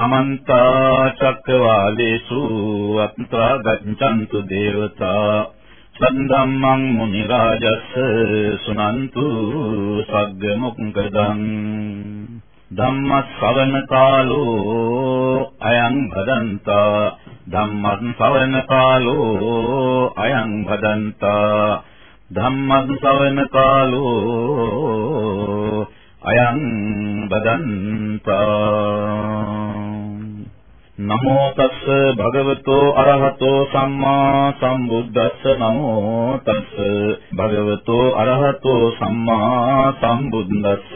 සමන්ත චක්කවාලේසු අත්‍රා ගච්ඡන්තු දේවතා සන්ධම්මං මුනි රාජස්ස සුනන්තු සග්ග මොක්කදං ධම්ම ශ්‍රවණ කාලෝ අයං භදන්තා ධම්මං ශ්‍රවණ කාලෝ අයං නමෝ තස්ස භගවතෝ අරහතෝ සම්මා සම්බුද්දස්ස. නමෝ තස්ස භගවතෝ අරහතෝ සම්මා සම්බුද්දස්ස.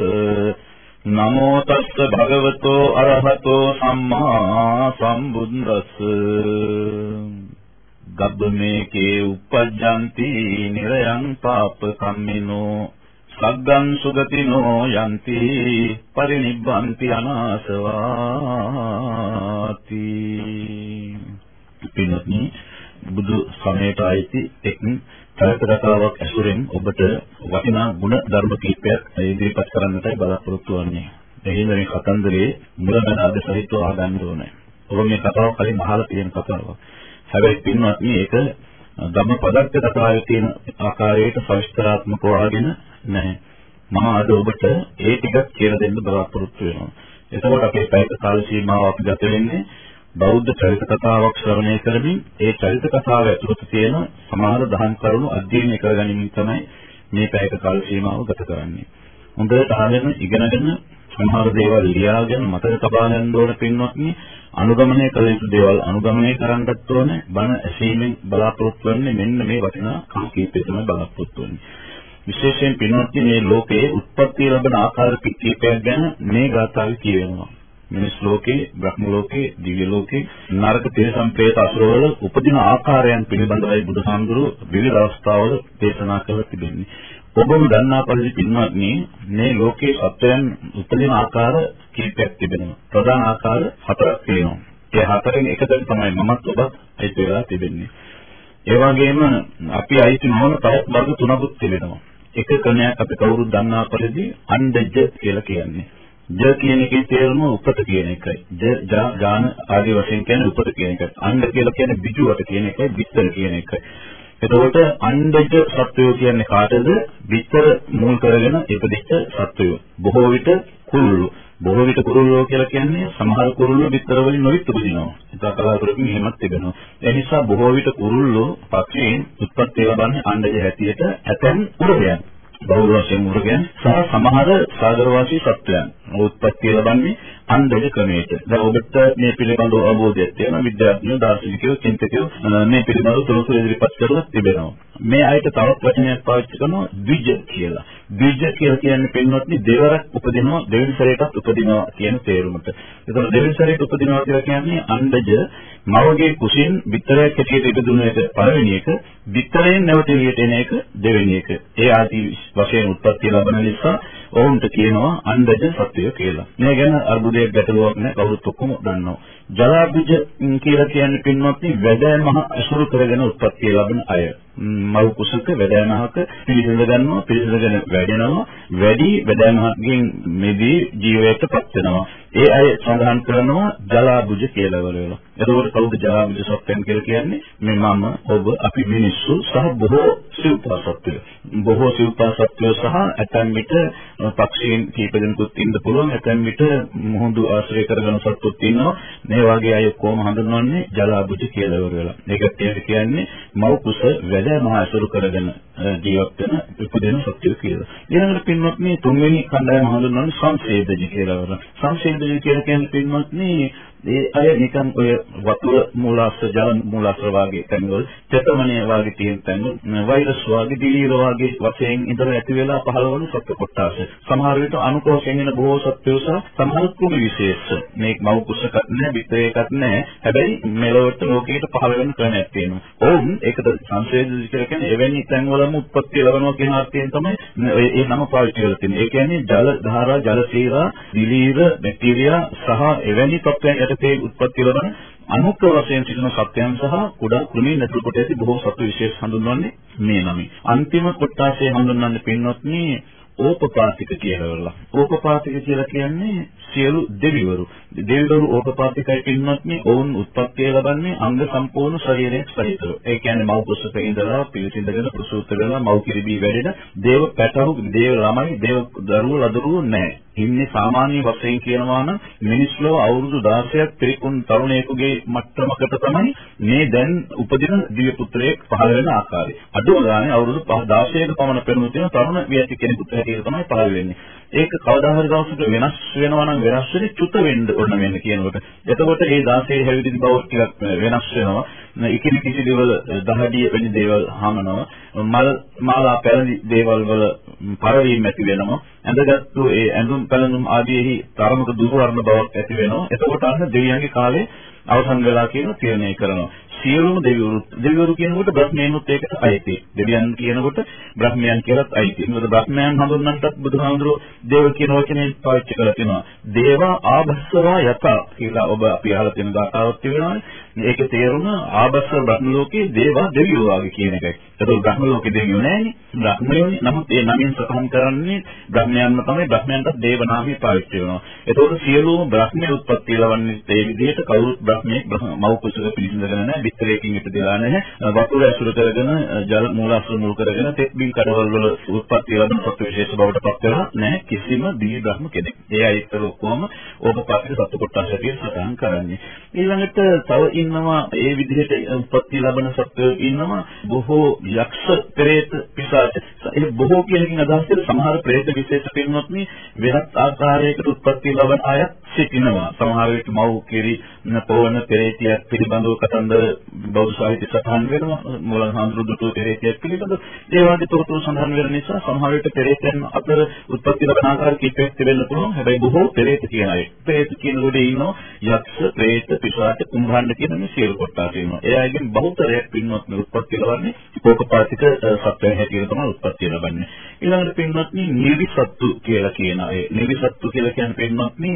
නමෝ තස්ස භගවතෝ අරහතෝ සම්මා සම්බුද්දස්ස. ගබ්බමේකේ uppajjanti nirayang papa kamminoo සග්ගං සුගතිනෝ යන්ති පරිනිබ්බන්ති අනාසවාති පින්වත්නි බුදු සමයට අයිති එක් කල්පකතාවක් ඇසුරෙන් ඔබට වටිනා ගුණ ධර්ම කීපයක් ඉදිරිපත් කරන්නටයි බලාපොරොත්තු වෙන්නේ. එහෙනම් මේ කතන්දරේ මුලමදාද සහිතව අහගන්න ඕනේ. ඔබ මේ කතාව කලින් අහලා තියෙන කතාවක්. හැබැයි පින්වත්නි ඒක ධම්මපදත්ත කතාවේ තියෙන ආකාරයට සවිස්තරාත්මකව අහගෙන නැහැ. මම අද ඔබට ඒ ටික කියලා දෙන්න බලාපොරොත්තු වෙනවා. එතකොට අපේ පැයක කාල සීමාව අපි ගත වෙන්නේ බෞද්ධ චරිත කතාවක් ශ්‍රවණය කරමින් ඒ චරිත කතාව ඇතුළත තියෙන සමහර දහම් කරුණු අධ්‍යයනය කරගනිමින් තමයි මේ පැයක කාල සීමාව ගත කරන්නේ. හොඳට අහගෙන ඉගෙනගෙන සමහර දේවල් ලියාගෙන මතක තබා ගන්න ඕන පින්වත්නි අනුගමනය කළ යුතු දේවල් අනුගමනය කරන්නත් ඕනේ බණ ඇසීමෙන් බලාපොරොත්තු වෙන්නේ මෙන්න මේ වටිනා කම් කීපය තමයි බලාපොරොත්තු වෙන්නේ විශේෂයෙන් පින්වත්නි මේ ලෝකයේ උත්පත්ති ලැබෙන ආකාර කීපයක් ගැන මේ ගාථාවේ කියවෙනවා මිනිස් ලෝකේ බ්‍රහ්ම ලෝකේ දිව්‍ය ලෝකේ නරක තිරසම් ප්‍රේත අසුරවල උපදින ආකාරයන් පිළිබඳවයි බුදුහාමුදුරුවෝ විවිධ අවස්ථාවල දේශනා කරලා තිබෙන්නේ ඔබම දන්නා පරිදි පින්වත්නි මේ ලෝකයේ සත්‍යයන් උපදින ආකාර කීපයක් තිබෙනවා. ප්‍රධාන ආකාර හතරක් තියෙනවා. ඒ හතරෙන් එකකට තමයි මමත් ඔබත් අයිති වෙලා තිබෙන්නේ. ඒ වගේම අපි අයිති නොවන තවත් වර්ග තුනකුත් තිබෙනවා. එක ක්‍රමයක් අපි කවුරුත් දන්නා පරිදි අණ්ඩජ කියලා කියන්නේ. ජ කියන එකේ තේරුම උපත කියන එකයි. ජ ජා ගාන ආදී වශයෙන් කියන්නේ උපත කියන එකයි. අණ්ඩ කියලා කියන්නේ බිජුවට කියන එකයි, බිත්තර කියන එකයි. එතකොට අණ්ඩජ සත්වයෝ කියන්නේ කාටද? විතර මුල් කරගෙන ඉපදිච්ච සත්වයෝ. බොහෝ විට කුරුල්ලෝ. බොහෝ විට කුරුල්ලෝ කියලා කියන්නේ සමහර කුරුල්ලෝ විතර වලින් නොවිත් උපදිනවා. ඒක කලාතුරකින් එහෙමත් තිබෙනවා. ඒ නිසා බොහෝ විට කුරුල්ලෝ පක්ෂීන් උත්පත්ති ලබන්නේ අණ්ඩජ හැටියට ඇතැම් උරගයන්. බහුල වශයෙන් උරගයන් සහ සමහර සාගරවාසී සත්වයන් උත්පත්ති ලබන්නේ අන්දජ ක්‍රමයට. දැන් ඔබට මේ පිළිබඳව අවබෝධයක් තියෙනවා විද්‍යාඥයෝ දාර්ශනිකයෝ චින්තකයෝ මේ පිළිබඳව තොරතුරු ඉදිරිපත් කරලා තිබෙනවා. මේ අයට තවත් වචනයක් පාවිච්චි කරනවා ද්විජ කියලා. ද්විජ කියලා කියන්නේ පින්වත්නි දෙවරක් උපදිනවා දෙවෙනි සැරේටත් උපදිනවා කියන තේරුමට. ඒතකොට දෙවෙනි සැරේට උපදිනවා කියලා කියන්නේ අන්දජ මවගේ කුසින් විතරයක් හැටියට ඉපදුන එක පළවෙනි එක, විතරයෙන් නැවත එළියට එන එක දෙවෙනි එක. ඒ ආදී වශයෙන් උත්පත්ති ලබන නිසා ඔවුන්ට කියනවා අන්දජ සත්වය කියලා. මේ ගැන අර්බුදයක් ගැටලුවක් නැහැ කවුරුත් ඔක්කොම දන්නවා. ජලාබුජ කියලා කියන්නේ පින්වත්නි වැඩෑමහ අසුරු කරගෙන උත්පත්ති ලබන අය. මව් කුසක වැඩෑමහක පිළිසඳ ගන්නවා පිළිසඳගෙන වැඩෙනවා වැඩි වැඩෑමහකින් මෙදී ජීවයටපත් වෙනවා. ඒ අය සඳහන් කරනවා ජලාබුජ කියලා වලවල. එතකොට කවුද ජලාබුජ සත්‍යයන් කියලා කියන්නේ? මේ මම ඔබ අපි මිනිස්සු සහ බොහෝ සිව්පා සත්වයෝ. බොහෝ සිව්පා සත්වයෝ සහ ඇතැම් විට පක්ෂීන් කීප දෙනෙකුත් ඉන්න පුළුවන්. ඇතැම් විට මුහුදු ආශ්‍රය කරගෙන සත්තුත් ඉන්නවා. මේ වගේ අය කොහොම හඳුන්වන්නේ ජලාබුජ කියලා වලවල. ඒකට කියන්නේ මව් කුස වැඩ මහා අසුරු කරගෙන ජීවත් වෙන උපදින සත්‍යය කියලා. ඊළඟට පින්වත්නි තුන්වෙනි කණ්ඩායම හඳුන්වන්නේ සංසේදජ කියලා වරන. සංසේදජ කියලා කියන්නේ පින්වත්නි ඒ අය නිකන් ඔය වතුර මූලාශ්‍ර ජල මූලාශ්‍ර වාගේ තැන්වල චේතමනේ වාගේ තියෙන තැන් වෛරස් වාගේ දිලීර වාගේ වශයෙන් ඉඳලා ඇති වෙලා පහළවන සත්ත්ව කොටස. සමහර විට අනුකෝෂයෙන් එන බොහෝ සත්ත්වෝ සහ සමහර කුමි විශේෂ. මේක මව් කුසකත් නැහැ, පිටේකත් නැහැ. හැබැයි මෙලොවට ලෝකයට පහළ වෙන ක්‍රමයක් තියෙනවා. ඔවුන් ඒකද සංශේධිත කියලා කියන්නේ එවැනි තැන්වලම උත්පත්ති ලැබෙනවා කියන අර්ථයෙන් තමයි ඒ නම පාවිච්චි කරලා තියෙන්නේ. ඒ කියන්නේ ජල ධාරා, ජල සීරා, දිලීර, බැක්ටීරියා සහ එවැනි තත්ත්වයන් යටතේ උත්පත්ති ලබන අනුක වශයෙන් සිටින සත්‍යයන් සහ කුඩා කුණී නැතුළු කොට ඇති බොහෝ සත්ව විශේෂ හඳුන්වන්නේ මේ නමින්. අන්තිම කොටාසේ හඳුන්වන්නේ පින්වත්නි ඕපපාතික කියලා. ඕපපාතික කියලා කියන්නේ සියලු දෙවිවරු. දෙවිවරු ඕපපාතිකයි පින්වත් මේ ඔවුන් උත්පත්ති ලබන්නේ අංග සම්පූර්ණ ශරීරයක් සහිතව. ඒ කියන්නේ මව් කුසක ඉඳලා පිළිසිඳගෙන ප්‍රසූත වෙලා මව් කිරිබී වැඩෙන දේව පැටවු, දේව ළමයි, දේව දරුවෝ ලදරුවෝ නැහැ. ඉන්නේ සාමාන්‍ය වශයෙන් කියනවා නම් මිනිස් ලෝක අවුරුදු 16ක් පිරිකුන් තරුණයෙකුගේ මට්ටමකට තමයි මේ දැන් උපදින දිව්‍ය පුත්‍රයෙක් පහළ වෙන ආකාරය. අඩුම ගානේ අවුරුදු 16ක පමණ පෙරමුණු තියෙන තරුණ වියති කෙනෙකුට හැටියට තමයි පහළ වෙන්නේ. ඒක කවදා හරි දවසක වෙනස් වෙනවා නම් වෙනස් වෙන්නේ චුත වෙන්න ඕන වෙන කියනකොට. එතකොට ඒ 16 හැවිදින බව ටිකක් වෙනස් වෙනවා. ඉකිලි කිසි දේවල් දහඩිය වෙන දේවල් හමනවා. මල් මාලා පැරණි දේවල් වල පරවීම ඇති වෙනවා. ඇඳගත්තු ඒ ඇඳුම් පැළඳුම් ආදීෙහි තරමක දුර්වර්ණ බවක් ඇති වෙනවා. එතකොට අන්න දෙවියන්ගේ කාලේ අවසන් වෙලා කියන තීරණය කරනවා. සියලුම දෙවිවරු දෙවිවරු කියනකොට බ්‍රහ්මයන්ුත් ඒකට අයිති. දෙවියන් කියනකොට බ්‍රහ්මයන් කියලාත් අයිති. මොකද බ්‍රහ්මයන් හඳුන්වන්නටත් බුදුහාමුදුරුවෝ දේව කියන වචනේ පාවිච්චි කරලා තිනවා. දේවා ආභස්සවා යත කියලා ඔබ අපි අහලා තියෙන ගාතාවක් තියෙනවානේ. මේකේ තේරුම ආභස්ස බ්‍රහ්ම ලෝකයේ දේවා දෙවියෝ වගේ කියන එකයි. ඒතකොට බ්‍රහ්ම ලෝකේ දෙවියෝ නැහැනේ. බ්‍රහ්මයෝනේ. නමුත් ඒ නමින් සතහන් කරන්නේ බ්‍රහ්මයන්ම තමයි බ්‍රහ්මයන්ට දේව නාමය පාවිච්චි කරනවා. ඒතකොට සියලුම බ්‍රහ්මයේ උත්පත්ති ලබන්නේ ඒ විදිහට කවුරුත් බ්‍රහ්මයේ මව් කුසල පිළිසිඳගෙන නැහැ. විතරයකින් ඉපදලා නැහැ. වතුර ඇසුර කරගෙන ජල මූලාශ්‍ර මුල් කරගෙන තෙත් බිම් කඩවල වල උත්පත්ති ලබන සත්ව විශේෂ බවට පත් වෙලා නැහැ කිසිම දිව්‍ය බ්‍රහ්ම කෙනෙක්. ඒ අයිතර ඔක්කොම ඕපපාතික සත්ව කොටස් හැටියට සටහන් කරන්නේ. ඊළඟට තව ඉන්නවා ඒ විදිහට උත්පත්ති ලබන සත්වයෝ ඉන්නවා බොහෝ යක්ෂ පෙරේත පිසාච. ඒ බොහෝ කියන එකෙන් අදහස් කරන්නේ සමහර ප්‍රේත විශේෂ පින්වත් මේ වෙනත් ආකාරයකට උත්පත්ති ලබන අය සිටිනවා. සමහර විට මව් කිරි පොවන පෙරේතියක් පිළිබඳව කතන්දර බෞද්ධ සාහිත්‍ය සටහන් වෙනවා. මොළන් හඳුරුදුතු පෙරේතියක් පිළිබඳව. ඒ වගේ තොරතුරු සඳහන් වෙන නිසා සමහර විට පෙරේතයන් අතර උත්පත්ති ලබන ආකාර කිහිපයක් තිබෙන්න පුළුවන්. හැබැයි බොහෝ පෙරේත කියන අය. පෙරේත කියන ගොඩේ ඉන්නවා යක්ෂ ප්‍රේත පිසාච කුම්භාණ්ඩ කියන මේ සියලු කොටස් ඉන්නවා එයාගෙන් බහුතරයක් පින්වත් උත්පත්ති ලබන්නේ කෝපපාතික සත්වයන් හැටියට තමයි උත්පත්ති ලබන්නේ. ඊළඟට පින්වත්නි නිවිසත්තු කියලා කියන අය. නිවිසත්තු කියලා කියන්නේ පින්වත්නි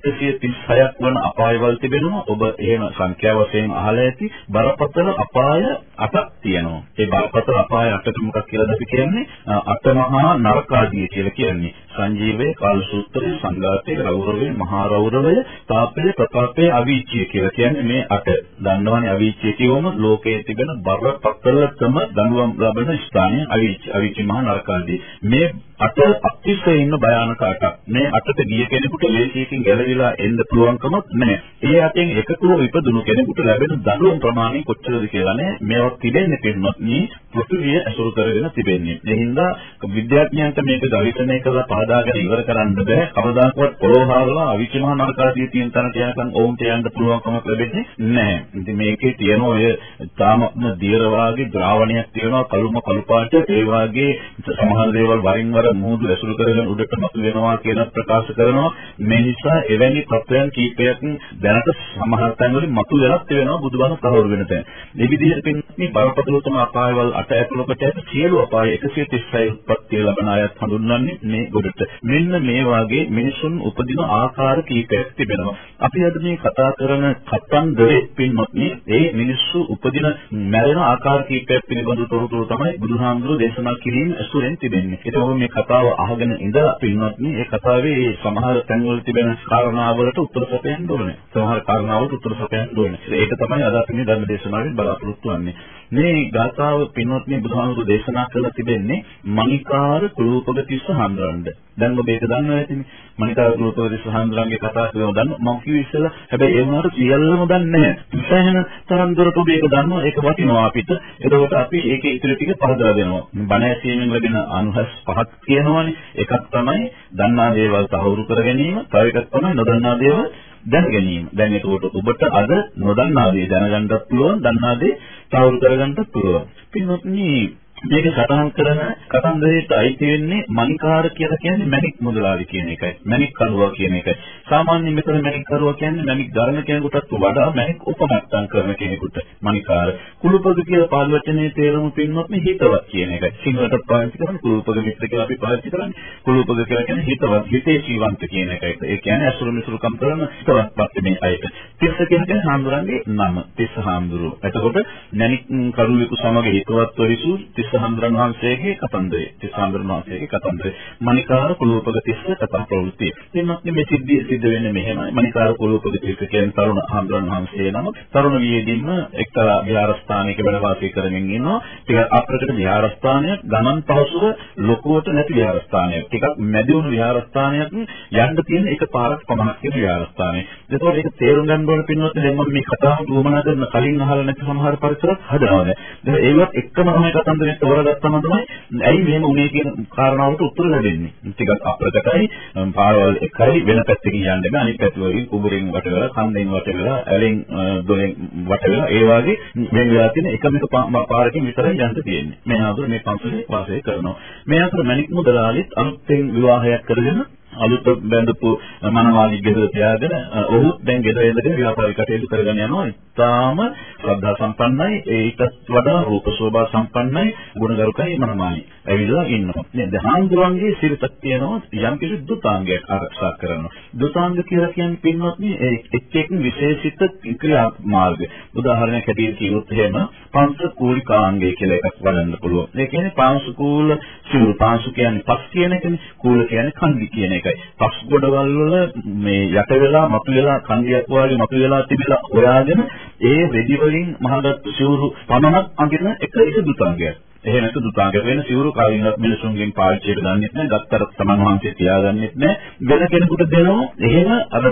136ක් වන අපායවල තිබෙනවා. ඔබ එහෙම සංඛ්‍යා වශයෙන් අහලා ඇති. බරපතල අපාය 8ක් තියෙනවා. ඒ බරපතල අපාය 8ට මොකක් කියලාද අපි කියන්නේ? අටමහා නරකාදිය කියලා කියන්නේ. සංජීවයේ කාලසූත්‍රයේ සංඝාතයේ රෞරවයේ මහා රෞරවය තාපයේ ප්‍රතාපයේ අවීචිය කියලා කියන්නේ මේ අට. දන්නවනේ අවීචිය කියවම ලෝකයේ තිබෙන බරපතලතම දඬුවම් ලබන ස්ථානය අවීචි අවීචි මහා නරකාදී. මේ අට අතිශය ඉන්න භයානක අටක්. මේ අටට ගිය කෙනෙකුට ලේසියෙන් ගැලවිලා එන්න පුළුවන්කමක් නැහැ. ඒ අතෙන් එකතුව ඉපදුණු කෙනෙකුට ලැබෙන දඬුවම් ප්‍රමාණය කොච්චරද කියලා නේ මේවත් තිබෙන්නේ පින්නොත් මේ පෘථිවිය ඇසුරු කරගෙන තිබෙන්නේ. ඒ හින්දා විද්‍යාඥයන්ට මේක ගවේෂණය කරලා පහදාගෙන ඉවර කරන්න බෑ. කවදාකවත් පොළොව හරලා අවීචි මහා නරකාදී තියෙන තැනට යනකම් ඔවුන්ට යන්න පුළුවන්කමක් ලැබෙන්නේ නැහැ. ඉතින් මේකේ තියෙන ඔය තාමත්ම දියර වාගේ ද්‍රාවණයක් තියෙනවා කළුම කළු පාට ඒ වාගේ සමහර දේවල් වරින් වර මුහුදු ඇසුරු කරගෙන උඩට මතු වෙනවා කියන ප්‍රකාශ කරනවා මේ නිසා එවැනි තත්වයන් කීපයක් දැනට සමහර තැන්වලින් මතු වෙනත් වෙනවා බුදුබණ සහවුරු වෙන තැන්. මේ විදිහට පින්නේ බරපතලතම අපායවල් අට ඇතුළකට ඇති සියලු අපාය 136 උත්පත්ති ලබන අයත් හඳුන්වන්නේ මේ ගොඩට. මෙන්න මේ වාගේ මිනිසුන් උපදින ආකාර කීපයක් තිබෙනවා. අපි අද මේ කතා කරන කතන්දරේ පින්වත්නි ඒ මිනිස්සු උපදින මැරෙන ආකාර කීපයක් පිළිබඳ තොරතුරු තමයි බුදුහාමුදුරුවෝ දේශනා කිරීම ඇසුරෙන් තිබෙන්නේ. ඒක මේ කතාව අහගෙන ඉඳලා පින්වත්නි මේ කතාවේ සමහර තැන්වල තිබෙන කාරණාවලට උත්තර සපයන්න ඕනේ. සමහර කාරණාවලට උත්තර සපයන්න ඕනේ. ඒක තමයි අද අපි මේ ධර්ම දේශනාවෙන් බලාපොරොත්තු වෙන්නේ. මේ ගාථාව පින්වත්නි බුදුහාමුදුරුවෝ දේශනා කරලා තිබෙන්නේ මණිකාර කුලූපගතිස්ස හඳුරන්න. දැන් ඔබ ඒක දන්නවා ඇතිනේ. මණිකාර කුලූපගතිස්ස හඳුරන්ගේ කතාව කියලා දන්න මම කිව්ව ඉස්සෙල්ලා හැබැයි ඒ වුණාට සියල්ලම දන්නේ නැහැ. සෑහෙන තරම් දුරට ඔබ ඒක දන්නවා ඒක වටිනවා අපිට. එතකොට අපි ඒකේ ඉතුරු ටික පහදලා දෙනවා. බණ ඇසීමෙන් ලැබෙන අනුහස් පහක් කියනවනේ. එකක් තමයි දන්නා දේවල් තහවුරු කර ගැනීම, තව එකක් තමයි නොදන්නා දේවල් දැන ගැනීම. දැන් ඒකට ඔබට අද නොදන්නා දේ දැනගන්නත් පුළුවන්, දන්නා දේ තහවුරු කරගන්නත් පුළුවන්. පින්වත්නි මේක සටහන් කරන කතන්දරේට අයිති වෙන්නේ මණිකාර කියලා කියන්නේ මණික් මුදලාලි කියන එකයි. මණික් කරුවා කියන එකයි. සාමාන්‍යයෙන් මෙතන මණික් කරුවා කියන්නේ මණික් ගන්න කෙනෙකුටත් වඩා මණික් උපමට්ටම් කරන කෙනෙකුට මණිකාර. කුළුපද කියලා පාලි වචනේ තේරුම පින්නොත් මේ හිතවත් කියන එකයි. සිංහලට පාවිච්චි කරන කුළුපද මිත්‍ර කියලා අපි පාවිච්චි කරන්නේ. කුළුපද කියලා කියන්නේ හිතවත්, හිතේ ජීවන්ත කියන එකයි. ඒ කියන්නේ අසුරු මිසුරුකම් කරන හිතවත් පැත්තේ මේ අයට. තිස්ස කියන්නේ හාමුදුරන්ගේ නම. තිස්ස හාමුදුරුවෝ. එතකොට නැණික් කරුවෙකු සමග හිතවත් වරිසු තිස්ස හාමුදුරන් වහන්සේගේ කතන්දරය. තිස්ස හාමුදුරන් වහන්සේගේ කතන්දරය. මණිකාර කුලූපක තිස්ස කතා ප්‍රවෘත්ති. එන්නත් මේ සිද්ධිය සිද්ධ වෙන්නේ මෙහෙමයි. මණිකාර කුලූපක තිස්ස කියන්නේ තරුණ හාමුදුරන් වහන්සේ නම. තරුණ වියේදීම එක්තරා විහාරස්ථානයක වැඩ වාසය කරමින් ඉන්නවා. ටික අප්‍රකට විහාරස්ථානයක් ගමන් පහසුව ලොකුවට නැති විහාරස්ථානයක්. ටිකක් මැදි වුණු විහාරස්ථානයක් යන්න තියෙන එක පාරක් පමණක් තියෙන විහාරස්ථානය. ඒකෝට ඒක තේරුම් ගන්න ඕන පින්වත් දැන් මම මේ කතාව දුමනා කරන කලින් අහලා නැති සමහර පරිසරත් හදනවානේ. දැන් ඒවත් එක්කම තමයි කතන්දරේ තෝරගත්තම තමයි ඇයි මෙහෙම උනේ කියන කාරණාවට උත්තර ලැබෙන්නේ. ටිකක් අප්‍රකටයි පාරවල් එකයි වෙන පැත්තකින් යන්න බෑ. අනිත් පැත්ත වලින් කුඹුරෙන් වට වෙලා, කන්දෙන් වට වෙලා, ඇලෙන් දොරෙන් වට වෙලා ඒ වගේ වෙන වෙලා තියෙන එකම එක පාරකින් විතරයි යන්න තියෙන්නේ. මේ ආතුර මේ පන්සලේ වාසය කරනවා. මේ අතර මණික් මුදලාලිත් අලුතෙන් විවාහයක් කරගෙන අලුත් බැඳපු මනවාලි ගෙදර තියාගෙන ඔහු දැන් ගෙදර ඉඳගෙන ව්‍යාපාරික කටයුතු කරගෙන යනවා. ඉතාම ශ්‍රද්ධා සම්පන්නයි, ඒකත් වඩා රූප ශෝභා සම්පන්නයි, ගුණගරුකයි මනමානි. ඇවිල්ලා ඉන්නවා. මේ දහාන්දුරන්ගේ සිරිතක් තියෙනවා යම් කිසි දුතාංගයක් ආරක්ෂා කරනවා. දුතාංග කියලා කියන්නේ පින්වත්නි එක් එක් විශේෂිත ක්‍රියා මාර්ග. උදාහරණයක් හැටියට කිව්වොත් එහෙම පංචකූලිකාංගය කියලා එකක් වඩන්න පුළුවන්. ඒ කියන්නේ පංචකූල සිවුරු පාංශු කියන්නේ පස් කියන එකනේ. කූල කියන්නේ කන්දි කියන එකයි. පස් ගොඩවල් වල මේ යට වෙලා මතු වෙලා කන්දියක් වගේ මතු වෙලා තිබිලා හොයාගෙන ඒ රෙදි වලින් මහගත් සිවුරු පමණක් අඳින එක ඉසුදුතාංගයක්. එහෙම නැතු දුතාංග වෙන සිවුරු කලින්වත් මිනිසුන්ගෙන් පාවිච්චියට ගන්නෙත් නැහැ. ගත්තට තමන් වහන්සේ තියාගන්නෙත් නැහැ. වෙන කෙනෙකුට දෙනවා. එහෙම අර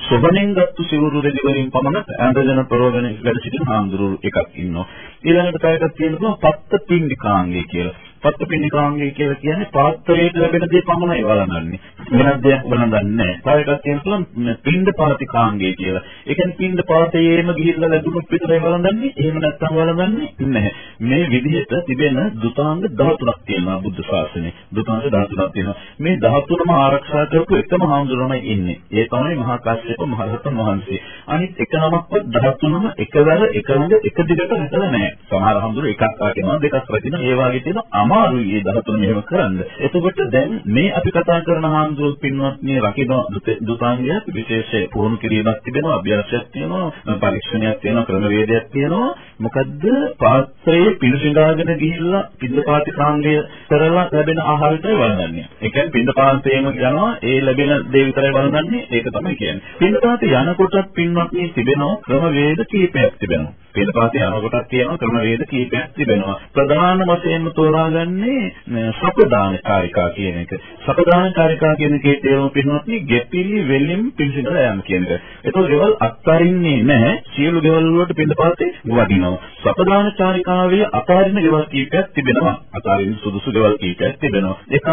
සොබණෙන් ගත්තු සිවුරු රෙදි වලින් පමණ ඇඳගෙන පරවගෙන වැඩ සිටින හාමුදුරුවෝ එකක් ඉන්නවා. ඊළඟට තව එකක් තියෙනවා පත්ත පින්ඩිකාංගය කියලා. පත්තුපින්නිකාංගය කියලා කියන්නේ පාත්‍රයට ලැබෙන දේ පමණයි වළඳන්නේ. වෙනත් දෙයක් වළඳන්නේ නැහැ. තව එකක් තියෙනවා පින්ඩ පාතිකාංගය කියලා. ඒ කියන්නේ පින්ඩ පාතයේම ගිහිල්ලා ලැබුණොත් විතරයි වළඳන්නේ. එහෙම නැත්නම් වළඳන්නේ නැහැ. මේ විදිහට තිබෙන දුතාංග 13ක් තියෙනවා බුද්ධ ශාසනයේ. දුතාංග 13ක් තියෙනවා. මේ 13ම ආරක්ෂා කරපු එකම හාමුදුරුවමයි ඉන්නේ. ඒ තමයි මහා කාශ්‍යප මහ රහතන් වහන්සේ. අනිත් එක නමක්වත් 13ම එකවර එකවර එක දිගට හිටලා නැහැ. සමහර හාමුදුරුවෝ එකක් රකිනවා දෙකක් රකිනවා. ඒ වගේ තියෙන අමාරුයි ඒ 13 මෙහෙම කරන්න. එතකොට දැන් මේ අපි කතා කරන හාමුදුරුවෝ පින්වත්නි රකින්න දුතාංගයක් විශේෂ පුහුණු කිරීමක් තිබෙනවා, අභ්‍යාසයක් තියෙනවා, පරීක්ෂණයක් තියෙනවා, ක්‍රමවේදයක් තියෙනවා. මොකද්ද පාත්‍රයේ පිළිසිඳාගෙන ගිහිල්ලා පින්දපාති කාංගය කරලා ලැබෙන ආහාරයටයි වළඳන්නේ. ඒ කියන්නේ පින්දපාතේම යනවා ඒ ලැබෙන දේ විතරයි වළඳන්නේ. ඒක තමයි කියන්නේ. පින්දපාතේ යනකොටත් පින්වත්නි තිබෙනවා ක්‍රමවේද කීපයක් තිබෙනවා. පින්දපාතේ යනකොටත් තියෙනවා ක්‍රමවේද කීපයක් තිබෙනවා. ප්‍රධාන වශයෙන්ම තෝරාගන්නේ සපදාන කාරිකා කියන එක. සපදාන කාරිකා කියන එකේ තේරුම පින්වත්නි ගෙපිලි වෙලින් පිළිසිඳලා යෑම කියන එක. ඒතකොට ගෙවල් අත්තරින්නේ නැහැ. සියලු ගෙවල් වලට පින්දපාතේ වදිනවා. සපදාන චාරිකාවේ අතාරින ගෙවල් කීපයක් තිබෙනවා. අතාරින සුදුසු ගෙවල් කීපයක් තිබෙනවා. එකක්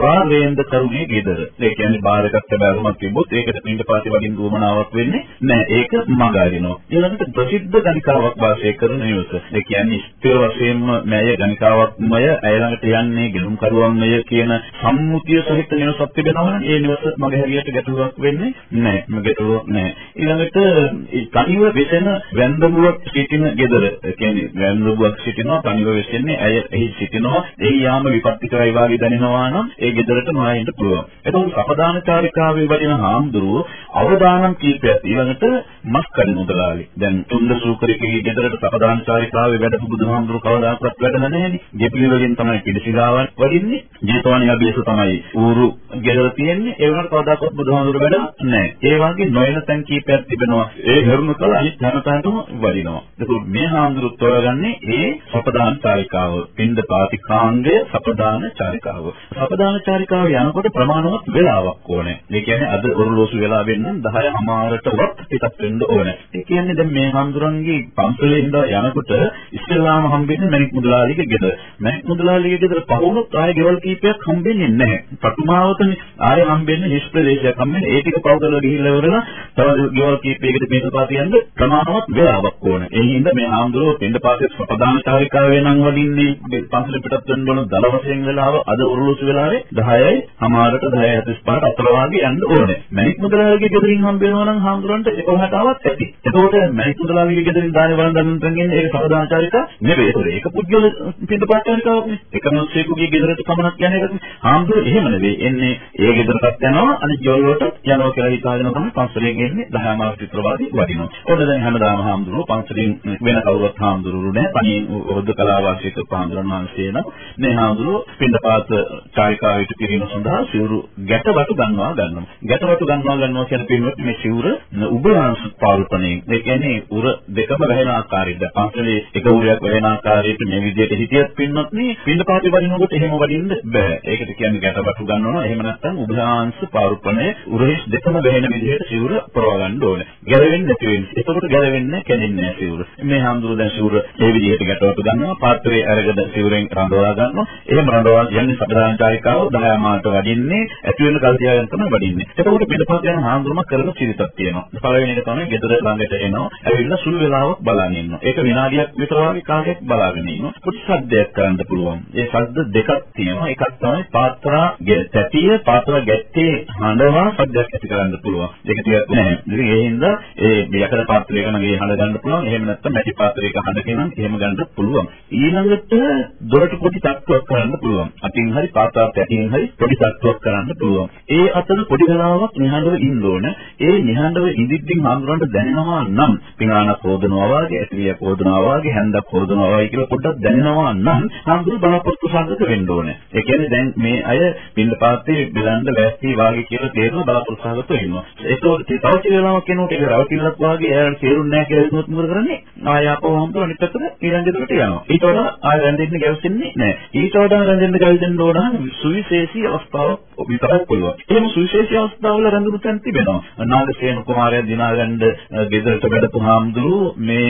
රාවේන්ද කරුණේ ගෙදර. ඒ කියන්නේ බාරකට බැලුමක් තිබ්බොත් ඒකට පින්දපාතේ වදින දුවමනාවක් වෙන්නේ නැහැ. ඒක මග අරිනවා. ඊළඟට ප්‍රසිද්ධ ගණිකාවක් වාසය කරන නිවස. ඒ කියන්නේ ස්ථිර වශයෙන්ම මෑය ගණිකාවක්මය ඇය ළඟට යන්නේ ගෙනුම් කරුවන්මය කියන සම්මුතිය සහිත නිවසක් තිබෙනවා නම් ඒ නිවස මගේ හැටියට ගැටලුවක් වෙන්නේ නැහැ. මගේ ගැටලුවක් නැහැ. ඊළඟට තනිව වෙසෙන වැන්දඹුවක් සිටින ගෙදර. ඒ කියන්නේ වැන්දඹුවක් සිටිනවා තනිව වෙසෙන්නේ ඇය එහි සිටිනවා. එහි යාම විපත්තිකරයි වාගේ දැනෙනවා නම් ඒ ගෙදරට නොයන්න පුළුවන්. එතකොට සපදාන චාරිකාවේ වදින හාමුදුරුවෝ අවදානම් කීපයක් ඊළඟට මස් කඩ මුදලාලි. දැන් තුන්ද සූකරකගේ ගෙදරට සපදාන චාරිකාවේ වැඩපු බුදුහාමුදුරුවෝ කවදාකවත් වැඩලා නැහැනේ. ගෙපිලි වලින් තමයි පිළිසිගාවන් වඩින්නේ. ජේතවනිය අභියස තමයි ඌරු ගෙදර තියෙන්නේ. ඒ වුණාට කවදාකවත් බුදුහාමුදුරුවෝ වැඩ නැහැ. ඒ වගේ නොයන තැන් කීපයක් තිබෙනවා. ඒ හරුණු කල අනිත් හැමතැනටම වඩිනවා. ඒක මේ හාමුදුරුවෝ තෝරගන්නේ ඒ සපදාන චාරිකාව. පින්ද පාතිකාංගය සපදාන චාරිකාව. සපදාන චාරිකාව යනකොට ප්‍රමාණවත් වෙලාවක් ඕනේ. ඒ කියන්නේ අද ඔරලෝසු වෙලා වෙන්න 10 අමාරටවත් පිටත් වෙන්න ඕනේ. ඒ කියන්නේ දැන් මේ හාමුදුරන්ගේ පන්සලේ ඉඳලා යනකොට ඉස්ලාම හම්බෙන්නේ මණික් මුදලාලිගේ ගෙදර. මණික් මුදලාලිගේ ගෙදර පහුනොත් ආයෙ ගෙවල් කීපයක් හම්බෙන්නේ නැහැ. පතුමාවතනේ ආයෙ හම්බෙන්නේ නිෂ්ප්‍රදේශයක් හම්බෙන්නේ. ඒ ටික පව කරලා ගිහිල්ලා ඉවරලා තව ගෙවල් කීපයකට මේකපාත යන්න ප්‍රමාණවත් වෙලාවක් ඕනේ. ඒ හින්දා මේ හාමුදුරුවෝ පින්දපාතේ ප්‍රධාන චාරිකාවේ නම් වඩින්නේ පන්සල පිටත් වෙන්න ඕන දල වශයෙන් වෙලාව අද උරුලුසු වෙලාවේ 10යි හමාරට 10:45ට අතර වාගේ යන්න ඕනේ. මණික් මුදලාලිගේ ගෙදරින් හම්බ වෙනවා නම් හාමුදුරන්ට 11ට ආවත් ඇති. එතකොට මණික් මුදලාලිගේ ගෙදරින් දානේ වළඳන් දෙන්නේ ඒක ප්‍රධාන චාරිකා නෙවෙයි. ඒක පුද්ගල පින්දපාත චාරිකාවක් නේ. එකම මිනිස්සෙකුගේ ගෙදරට පමණක් යන එකක්. හාමුදුරුවෝ එහෙම නෙවෙයි. එන්නේ ඒ ගෙදරටත් යනවා අනිත් ගෙවල් වලට යනවා කියලා හිතාගෙන තමයි පන්සලෙන් එන්නේ 10 විතරවාදී වදිනවා. ඔන්න දැන් හැමදාම හාමුදුරුවෝ පන්සලින් වෙන කවුරුත් හාමුදුරුවෝ නෑ. පණී හොද්ද කලාවාසික පාන්දරන් වහන්සේ නම් මේ හාමුදුරුවෝ පින්දපාත චාරිකාවට පිරින සඳහා සිවුරු ගැටවටු ගන්නවා ගන්නවා. ගැටවටු ගන්නවා ගන්නවා කියන පින්වත් මේ සිවුර උබලාංශ පාල්පණේ. ඒ කියන්නේ උර දෙකම වැහෙන ආකාරයකට පන්සලේ එක උරයක් වැහෙන ආකාරයට මේ විදිහට හිටියත් පින්වත් නේ පින්දපාතේ වදිනකොට එහෙම වදින්න බෑ. ඒකට කියන්නේ ගැටවටු ගන්නවා. එහෙම නැත්නම් උබලාංශ පාල්පණේ උරහිස් දෙකම වැහෙන විදිහට සිවුර පරව ගන්න ඕනේ. ගැලවෙන්නේ නැති වෙන්නේ. එතකොට ගැලවෙන්නේ කැඩෙන්නේ නැහැ සිවුර. මේ හාමුදුරුවෝ දැන් සිවුර ඒ විදිහට ගැටවටු ගන්නවා. පාත්‍රයේ අරගෙන සිවුරෙන් රඳවා ගන්නවා. එහෙම රඳවා යන්නේ සබදාංචාරිකාව 10 මාට වඩින්නේ ඇති වෙන කල් තියාගෙන තමයි වඩින්නේ. එතකොට පිටපත් යන හාමුදුරුවෝ කරන චරිතක් තියෙනවා. පළවෙනි එක තමයි ගෙදර ළඟට එනවා. ඇවිල්ලා සුළු වෙලාවක් බලන් ඉන්නවා. ඒක විනාඩියක් විතර වගේ කාලයක් බලාගෙන ඉන්නවා. පොඩි සද්දයක් කරන්න පුළුවන්. ඒ සද්ද දෙකක් තියෙනවා. එකක් තමයි පාත්‍රා තැටිය පාත්‍රා ගැත්තේ හඬවා සද්දයක් ඇති කරන්න පුළුවන්. දෙක ටිකක් නැහැ. ඉතින් ඒ හින්දා ඒ යකඩ පාත්‍රයක නම් ඒ හඬ ගන්න පුළුවන්. එහෙම නැත්නම් මැටි පාත්‍රයක හඬකින් නම් එහෙම ගන්න පුළුවන්. ඊළඟට දොරට පොඩි තට්ටුවක් කරන්න පුළුවන්. අතින් හරි පාත්‍රා තැටියෙන් හරි පොඩි තට්ටුවක් කරන්න පුළුවන්. ඒ අතර පොඩි වෙලාවක් නිහඬව ඉන්න ඕන. ඒ නිහඬව ඉඳිද්දී හඳුනන්න දැනෙනවා නම් පිඟානක් හොදනවා වගේ, ඇතිවියක් හොදනවා වගේ, හැන්දක් හොදනවා වගේ කියලා පොඩ්ඩක් දැනෙනවා නම් හඳුන බලාපොරොත්තු සාධක වෙන්න ඕනේ. ඒ කියන්නේ දැන් මේ අය පින්න පාත්තේ බෙලන්න වැස්ති වාගේ කියලා තේරෙන බලාපොරොත්තු සාධක වෙනවා. ඒක තව වෙලාවක් කෙනෙකුට ඒක රවටිල්ලක් වාගේ එයාට තේරුන්නේ නැහැ කියලා හිතුවොත් මොකද කරන්නේ? ආය ආපහු හම්බුන අනිත් පැත්තට ඊළඟ දෙකට යනවා. ඊට වඩා ආය රැඳෙන්න ගැවසෙන්නේ නැහැ. ඊට වඩා රැඳෙන්න ගැවසෙන්න ඕන නම් සුවිශේෂී අවස්ථාවක් විතරක් පුළුවන්. එහෙම සුවිශේෂී අවස්ථාවල රැඳුණු තැන් තිබෙනවා. නාගසේන කුමාරයා දිනාගන්න ගෙදරට වැඩපු හාමුදුරුවෝ මේ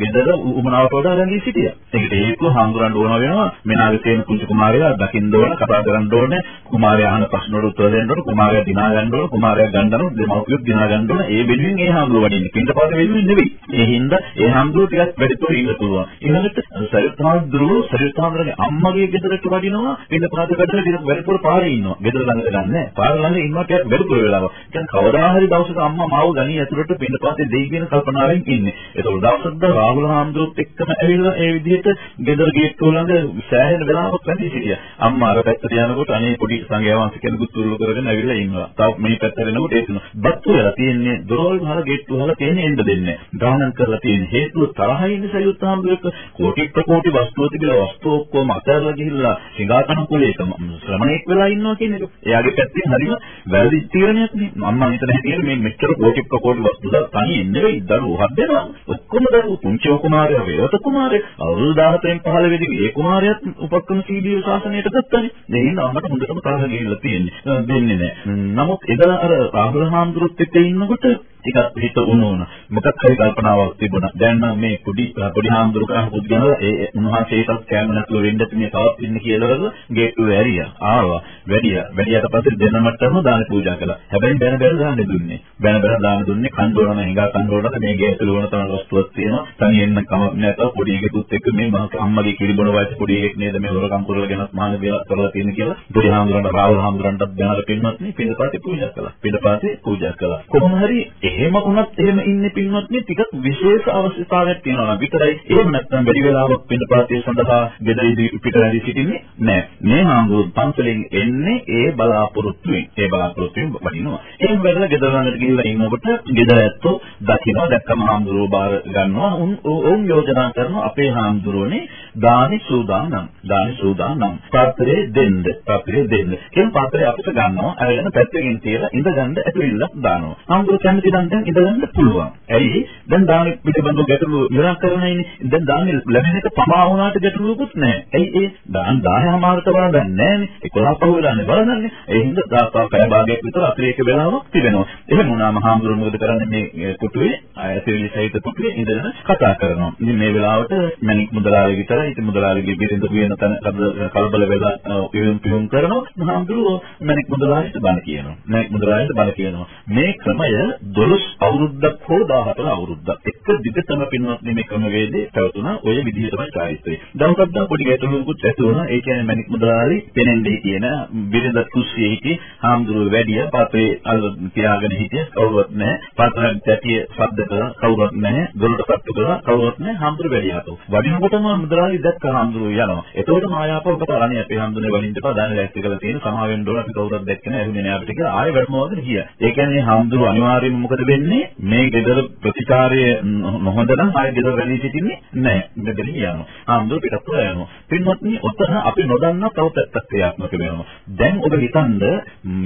ගෙදර උමනාවට වඩා රැඳී සිටියා. ඒකට හේතුව හාමුදුරන් ඕන වෙනවා මේ නාගසේන කුංචි කුමාරයා දකින්න ඕන, කතා කරන්න ඕනේ, කුමාරයා අහන ප්‍රශ්න වලට උත්තර දෙන්න ඕන, කුමාරයා දිනා ගන්න ඕන, කුමාරයා ගන්නන දෙමව්පියෝ දිනා ගන්න ඕන. ඒ වෙනුවෙන් ඒ හාමුදුරුවෝ වඩින්නේ. පිටපාත වෙනුවෙන් නෙවෙයි. ඒ හින්දා ඒ හාමුදුරුවෝ ටිකක් වැඩිපුර ඉන්න පුළුවන්. ඊළඟට සරියුත්හාමුදුරුවෝ සරියුත්හාමුදුරගේ අම්මගේ ගෙදරට වඩිනවා. පිටපාත කඩලා ටිකක් වැඩිපුර පාරේ ඉන්නවා. ගෙදර ළඟට ගන්නෑ. පාර ළඟ ඉන්නවා ටිකක් වැඩිපුර වෙලාවක්. දැන් කවදා හරි දවසක අම්මා මාව ගණී ඇතුළට පිටපාතේ දෙයි කියන කල්පනාවෙන් ඉන්නේ. ඒතකොට දවසක්ද රාහුල හාමුදුරුවොත් එක්කම ඇවිල්ලා ඒ විදිහට ගෙදර ගේට්ටුව ළඟ සෑහෙන වෙලාවක් වැඳී සිටියා. අම්මා අර පැත්තට යනකොට අනේ පොඩි සංඝයා වහන්සේ කෙනෙකුත් උරුළු කරගෙන ඇවිල්ලා ඉන්නවා. තව මේ පැත්තට එනකොට ඒ තුන. බත්තු වෙලා තියෙන්නේ දොරවල් වහලා ගේට්ටුව වහලා තියෙන්නේ එන්න දෙන්නේ නැහැ. දානම් කරලා තියෙන හේතුව තරහින් සයුත් හාමුදුරුවෝ කෝටි ප්‍රකෝටි වස්තුව තිබිලා වස්තුව ඔක්කොම අතහැරලා ගිහිල්ලා සිඟාකන කුලේක ශ්‍රමණෙක් වෙලා ඉන්නවා කියන එක. එයාගේ පැත්තෙන් හරිම වැරදි තීරණයක් නේ. මම හිතන හැටියට මේ මෙච්චර කෝටි ප්‍රකෝටි වස්තු තනියෙන් නෙවෙයි දරුවෝ හත් දෙනා. ඔක්කොම දරුවෝ පුංචි කුමාරයා වේවත කුමාරයා අවුරුදු 17න් 15 වෙදි ඒ කුමාරයාත් උපක්‍රම සීඩී ශාසනයට ගත්තානේ. දෙයින් අම්මට හොඳටම තරහ ගිහිල්ලා තියෙන්නේ. දෙන්නේ නැහැ. නමුත් එදා අර රාහුල හාමුදුරුවොත් එක්ක ඉන්නකොට ටිකක් හිත උණුන මොකක් හරි කල්පනාවක් තිබුණා. දැන් නම් මේ පොඩි පොඩි හාමුදුරුවෝ කහපුත් ගනවා ඒ උන්වහන්සේටත් කැම නැතුව වෙන්න මේ තවත් ඉන්න කියලා ගේට්ටුව ඇරියා. ආවා. වැඩියා. වැඩියට පස්සේ දෙනමටම දාන පූජා කළා. හැබැයි බැන බැන දාන දුන්නේ. බැන බැන දාන දුන්නේ කන්දෝරන හිඟා කන්දෝරන මේ ගේට්ටුව වල තමයි වස්තුවක් තියෙනවා. තනියෙන් කමක් නැතව පොඩි එකෙකුත් එක්ක මේ අම්මගේ කිරිබොන වයස පොඩි එකෙක් නේද මේ හොරකම් කරලා ගෙනත් මාන දේවල් කරලා තියෙන කියලා. පොඩි හාමුදුරන්ට රාහුල හාමුදුරන්ටත් බැනලා පින්වත් නේ. පිටපාතේ පූජා කළා. පිටපාතේ පූජා කළා. කොහොම හරි එහෙම වුණත් එහෙම ඉන්නේ පින්වත්නි ටිකක් විශේෂ අවශ්‍යතාවයක් තියෙනවා නම් විතරයි එහෙම නැත්නම් වැඩි වෙලාවක් පිටපාතේ සඳහා ගෙදරදී පිටරදී සිටින්නේ නැහැ. මේ හාමුදුරුවෝ පන්සලෙන් එන්නේ ඒ බලාපොරොත්තුෙන්. ඒ බලාපොරොත්තුෙන් වඩිනවා. එහෙම වැඩලා ගෙදර ළඟට ගිහිල්ලා ඉන්නකොට ගෙදර ඇත්තෝ දකිනවා දැක්කම හාමුදුරුවෝ බාර ගන්නවා. උන් උන් යෝජනා කරනවා අපේ හාමුදුරුවනේ දානි සූදානම්. දානි සූදානම්. පාත්‍රේ දෙන්න. පාත්‍රේ දෙන්න. කියන පාත්‍රය අපිට ගන්නවා. අරගෙන පැත්තකින් තියලා ඉඳ ගන්න ඇතුළෙල්ලක් දානවා. හාමුදුරුවෝ කැමති නම් දැන් ඉඳගන්න පුළුවන්. ඇයි? දැන් දානෙ පිළිබඳව ගැටලු නිරාකරණයනේ. දැන් දානෙ ලැබෙන එක පමා වුණාට ගැටලුවකුත් නැහැ. ඇයි ඒ දාන 10 මාර්ගත වරදන්නේ නැහැනේ. 11 පහ වෙලානේ වරදන්නේ. ඒ හින්දා දාපා පැය භාගයක් විතර අතිරේක වෙලාවක් තිබෙනවා. එහෙම වුණාම හාමුදුරුවෝ මොකද කරන්නේ මේ කුටුවේ ඇතිවිලි සහිත කුටුවේ ඉඳගෙන කතා කරනවා. ඉතින් මේ වෙලාවට මණික් මුදලාලි විතරයි. ඉතින් මුදලාලිගේ බිරිඳ කියන තැන කලබල වෙලා පියුම් පියුම් කරනවා. හාමුදුරුවෝ මණික් මුදලාලිට බණ කියනවා. මණික් මුදලාලිට බණ කියනවා. මේ ක්‍රමය 12 අවුරුද්දක් හෝ 17 අවුරුද්දක් එක දිගටම පින්වත් මේ ක්‍රමවේදේ පැවතුණා ඔය විදිහටමයි චාරිත්‍රය. දවසක් දා පොඩි ගැටලුවකුත් ඇති වුණා. ඒ කියන්නේ මණික් මුදලාලි පෙනෙන්නේ කියන බිරිඳ කුස්සියේ හිටි හාමුදුරුවෝ වැඩිය පාත්‍රේ අල්ල තියාගෙන හිටිය කවුරුවත් නැහැ. පාත්‍රයෙන් තැටිය ශබ්ද කළා කවුරුවත් නැහැ. දොරට පත්තු කළා කවුරුවත් නැහැ. හාමුදුරුවෝ වැඩිය හතෝ. වඩිනකොටම මුදලාලි දැක්ක හාමුදුරුවෝ යනවා. එතකොට මායාපව කතා අනේ අපේ හාමුදුරුවෝ වලින් දෙපා දාන ලැස්ති කරලා තියෙන සමාවෙන් ඩොලර් අපි කවුරුත් දැක්කේ නැහැ. එහුනේ නෑ අපිට කියලා ආයෙ වැඩමවගෙන ගියා. ඒ කියන්නේ හාමුදුරුවෝ අනිවාර්යයෙන්ම මොකද මොකද වෙන්නේ? මේ ගෙදර ප්‍රතිචාරය නොහොඳ නම් ආයෙ ගෙදර වැඩි සිටින්නේ නැහැ. ගෙදරින් යනවා. ආම්දුර පිටත් යනවා. පින්වත්නි, ඔතන අපි නොදන්නා තව පැත්තක් ක්‍රියාත්මක වෙනවා. දැන් ඔබ හිතනද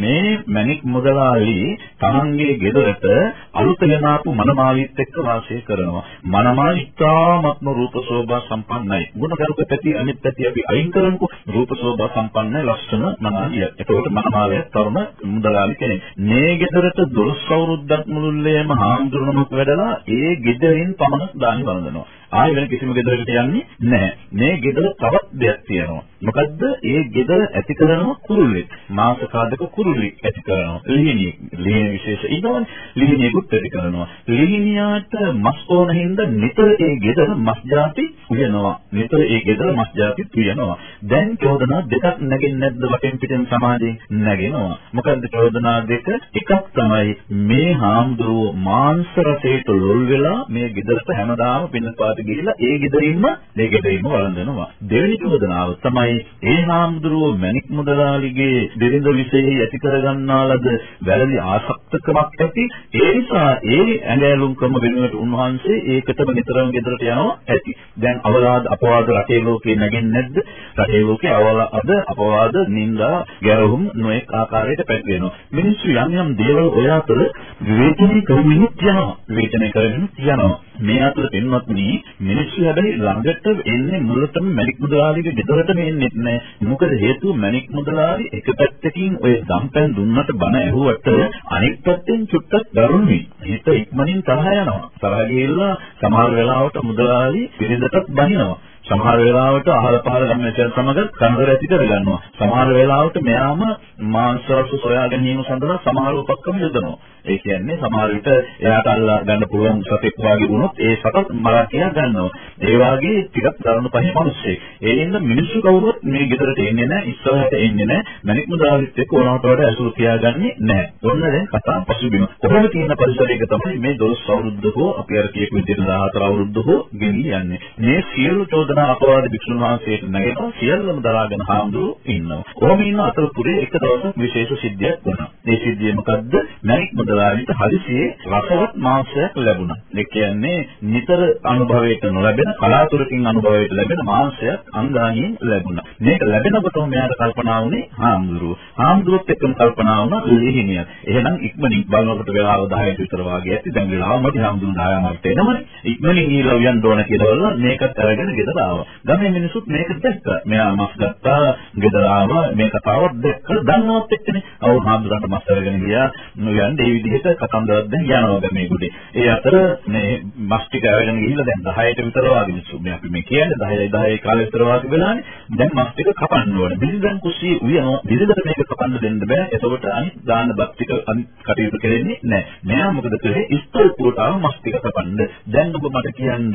මේ මණික් මුදලාලි තමන්ගේ ගෙදරට අලුත ගෙන ආපු මනමාලිත් එක්ක වාසය කරනවා. මනමාලි ඉතාමත්ම රූප ශෝභා සම්පන්නයි. ගුණකරුක පැති අනිත් පැති අපි අයින් කරමුකෝ. රූප ශෝභා සම්පන්නයි ලක්ෂණ මනාලිය. ඒකෝට මනමාලය තරුණ මුදලාලි කෙනෙක්. මේ ගෙදරට 12 අවුරුද්දක් මුළුල්ලේම හාමුදුරුවමක් වැඩලා ඒ ගෙදරින් පමණක් දානි වළඳනවා. ආයෙ වෙන කිසිම ගෙදරකට යන්නේ නැහැ. මේ ගෙදර තවත් දෙයක් තියෙනවා. මොකද්ද? ඒ ගෙදර ඇති කරන කුරුල්ලෙක්. මාස කාදක කුරුල්ලෙක් ඇති කරනවා. ලිහිණියෙක්. ලිහිණිය විශේෂ ඉන්නවනේ. ලිහිණියෙකුත් ඇති කරනවා. ලිහිණියාට මස් ඕන හින්දා නිතර ඒ ගෙදර මස් ಜಾති උයනවා. නිතර ඒ ගෙදර මස් ಜಾති උයනවා. දැන් චෝදනා දෙකක් නැගෙන්නේ නැද්ද වටෙන් පිටෙන් සමාජයෙන් නැගෙනවා. මොකද්ද චෝදනා දෙක? එකක් තමයි මේ හාමුදුරුවෝ මාංශ රසයට ලොල් වෙලා මේ ගෙදරට හැමදාම පින්නපාත ගිහිල්ලා ඒ ගෙදරින්ම මේ ගෙදරින්ම වළඳනවා. දෙවෙනි චෝදනාව තමයි ඒ හාමුදුරුවෝ මණික් මුදලාලිගේ බිරිඳ විශේෂයි ඇති කරගන්නා ලද වැරදි ආසක්තකමක් ඇති. ඒ නිසා ඒ ඇඟැලුම්කම වෙනුවට උන්වහන්සේ ඒකටම නිතරම ගෙදරට යනවා ඇති. දැන් අවලාද අපවාද රටේ ලෝකේ නැගෙන්නේ නැද්ද? රටේ ලෝකේ අවලාද අපවාද නින්දා ගැරහුම් නොඑක ආකාරයට පැටවෙනවා. මිනිස්සු යම් යම් දේවල් ඔය අතර විවේචනය කරමින් යනවා. විවේචනය කරමින් යනවා. මේ අතර පින්වත්නි මිනිස්සු හැබැයි ළඟට එන්නේ මුලටම මණික් මුදලාලිගේ ගෙදරටම එන්නේ නැහැ. මොකද හේතුව මණික් මුදලාලි එක පැත්තකින් ඔය දම්පැන් දුන්නට බණ ඇහුවට අනෙක් පැත්තෙන් චුට්ටක් දරුණුයි. හිත ඉක්මනින් තරහ යනවා. තරහ ගිහිල්ලා සමහර වෙලාවට මුදලාලි පිළිදටත් බනිනවා. සමහර වෙලාවට අහල පහල ගමනට සමග කන්දර ඇති කරගන්නවා. සමහර වෙලාවට මෙයාම මාංශ රස සොයා ගැනීම සඳහා සමහර උපක්‍රම යොදනවා. ඒ කියන්නේ සමහර විට එයාට අල්ලා ගන්න පුළුවන් සතෙක් වාගේ වුණොත් ඒ සතත් මරා කියා ගන්නවා. ඒ වාගේ ටිකක් දරන පහේ මිනිස්සෙක්. ඒ හින්දා මිනිස්සු කවුරුත් මේ ගෙදරට එන්නේ නැහැ, ඉස්සරහට එන්නේ නැහැ. මණික් මුදාවිත් එක්ක ඕනකට වඩා ඇසුරු තියාගන්නේ නැහැ. ඔන්න දැන් කතා පසුබිම. කොහොමද තියෙන පරිසරයක තමයි මේ 12 අවුරුද්ද හෝ අපි අර කියපු විදිහට 14 අවුරුද්ද හෝ ගෙවි යන්නේ. මේ සියලු චෝදනා අපවාද භික්ෂුන් වහන්සේට නැගෙනවා සියල්ලම දරාගෙන හාමුදුරුවෝ ඉන්නවා. කොහොම ඉන්න අතරතුරේ එක දවසක් විශේෂ සිද්ධියක් වුණා. මේ සිද්ධිය මොකද්ද? මණික් මුදලාලිට හදිසියේ රසවත් මාංශයක් ලැබුණා. ඒ කියන්නේ නිතර අනුභවයට නොලැබෙන කලාතුරකින් අනුභවයට ලැබෙන මාංශයක් අංගාණියෙන් ලැබුණා. මේක ලැබෙනකොටම මෙයාට කල්පනා වුණේ හාමුදුරුවෝ. හාමුදුරුවොත් එක්කම කල්පනා වුණා ලිහිණිය. එහෙනම් ඉක්මනින් බලනකොට වෙලාව 10ට විතර වාගේ ඇති. දැන් වෙලාව මත හාමුදුරුවෝ 10 මාර්ට එනමනේ. ඉක්මනින් ගිහලා උයන් දෝන කියලා මේකත් අරගෙන ගෙදර ආවා. ගමේ මිනිස්සුත් මේක දැක්කා. මෙයා මස් ගත්තා, ගෙදර ආවා, මේ කතාවත් දැක්කා. දන්නවත් එක්කනේ. අවු හාමුදුරන්ට මස් අරගෙන ගියා. උයන් ඒ විදිහට කතන්දරයක් දැන් යනවා ගමේ ගුඩේ. ඒ අතර මේ මස් ටික අරගෙන ගිහිල්ලා දැන් 10ට විතර වාගේ මිනිස්සු මේ අපි මේ කියන්නේ 10යි 10යි කාලේ විතර වාගේ වෙලානේ. දැන් මස් ටික කපන්න ඕනේ. බිරිඳන් කුස්සියේ උයනවා. බිරිඳට මේක කපන්න දෙන්න බෑ. එතකොට අනිත් දාන බත් ටික අනිත් කටයුතු කරන්නේ නැහැ. මෙයා මොකද කරේ? ඉස්තෝපුවට ආව මස් ටික කපන්න. දැන් ඔබ මට කියන්න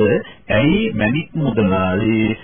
ඇයි මැණික් මුදලාලි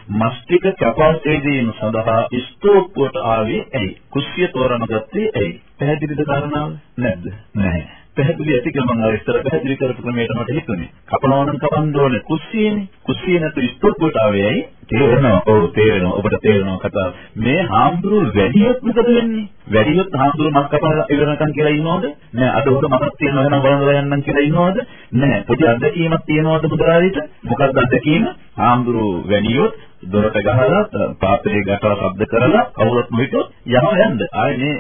මස් ටික කපා දෙදීම සඳහා ඉස්තෝපුවට ආවේ ඇයි? කුස්සිය තෝරන ගත්තේ ඇයි? පැහැදිලිද කාරණාව? නැද්ද? නැහැ. පැහැදිලි ඇති කියලා මම ඉස්සර පැහැදිලි කරපු ක්‍රමයට මට හිතුනේ. කපනවා නම් කපන්න ඕනේ කුස්සියනේ. කුස්සිය නැතු ඉස්තෝපුවට ආවේ ඇයි? තේරෙනවා. ඔව් තේරෙනවා. ඔබට තේරෙනවා කතාව. මේ හාමුදුරු වැඩියොත් මොකද වෙන්නේ? වැඩියොත් හාමුදුරු මස් කපලා ඉවරනකම් කියලා ඉන්නවද? නෑ. අද උඩ මතක් තියෙනවා එහෙනම් බලනවා යන්නම් කියලා ඉන්නවද? නෑ. පොඩි අත්දැකීමක් තියෙනවද බුදුරාජිට? මොකක්ද අත්දැකීම? හාමුදුරු වැඩියොත් දොරට ගහලා පාත්‍රයේ ගැටලා ශබ්ද කරලා කවුරුත් මුහිතොත් යනවා යන්න. ආයේ මේ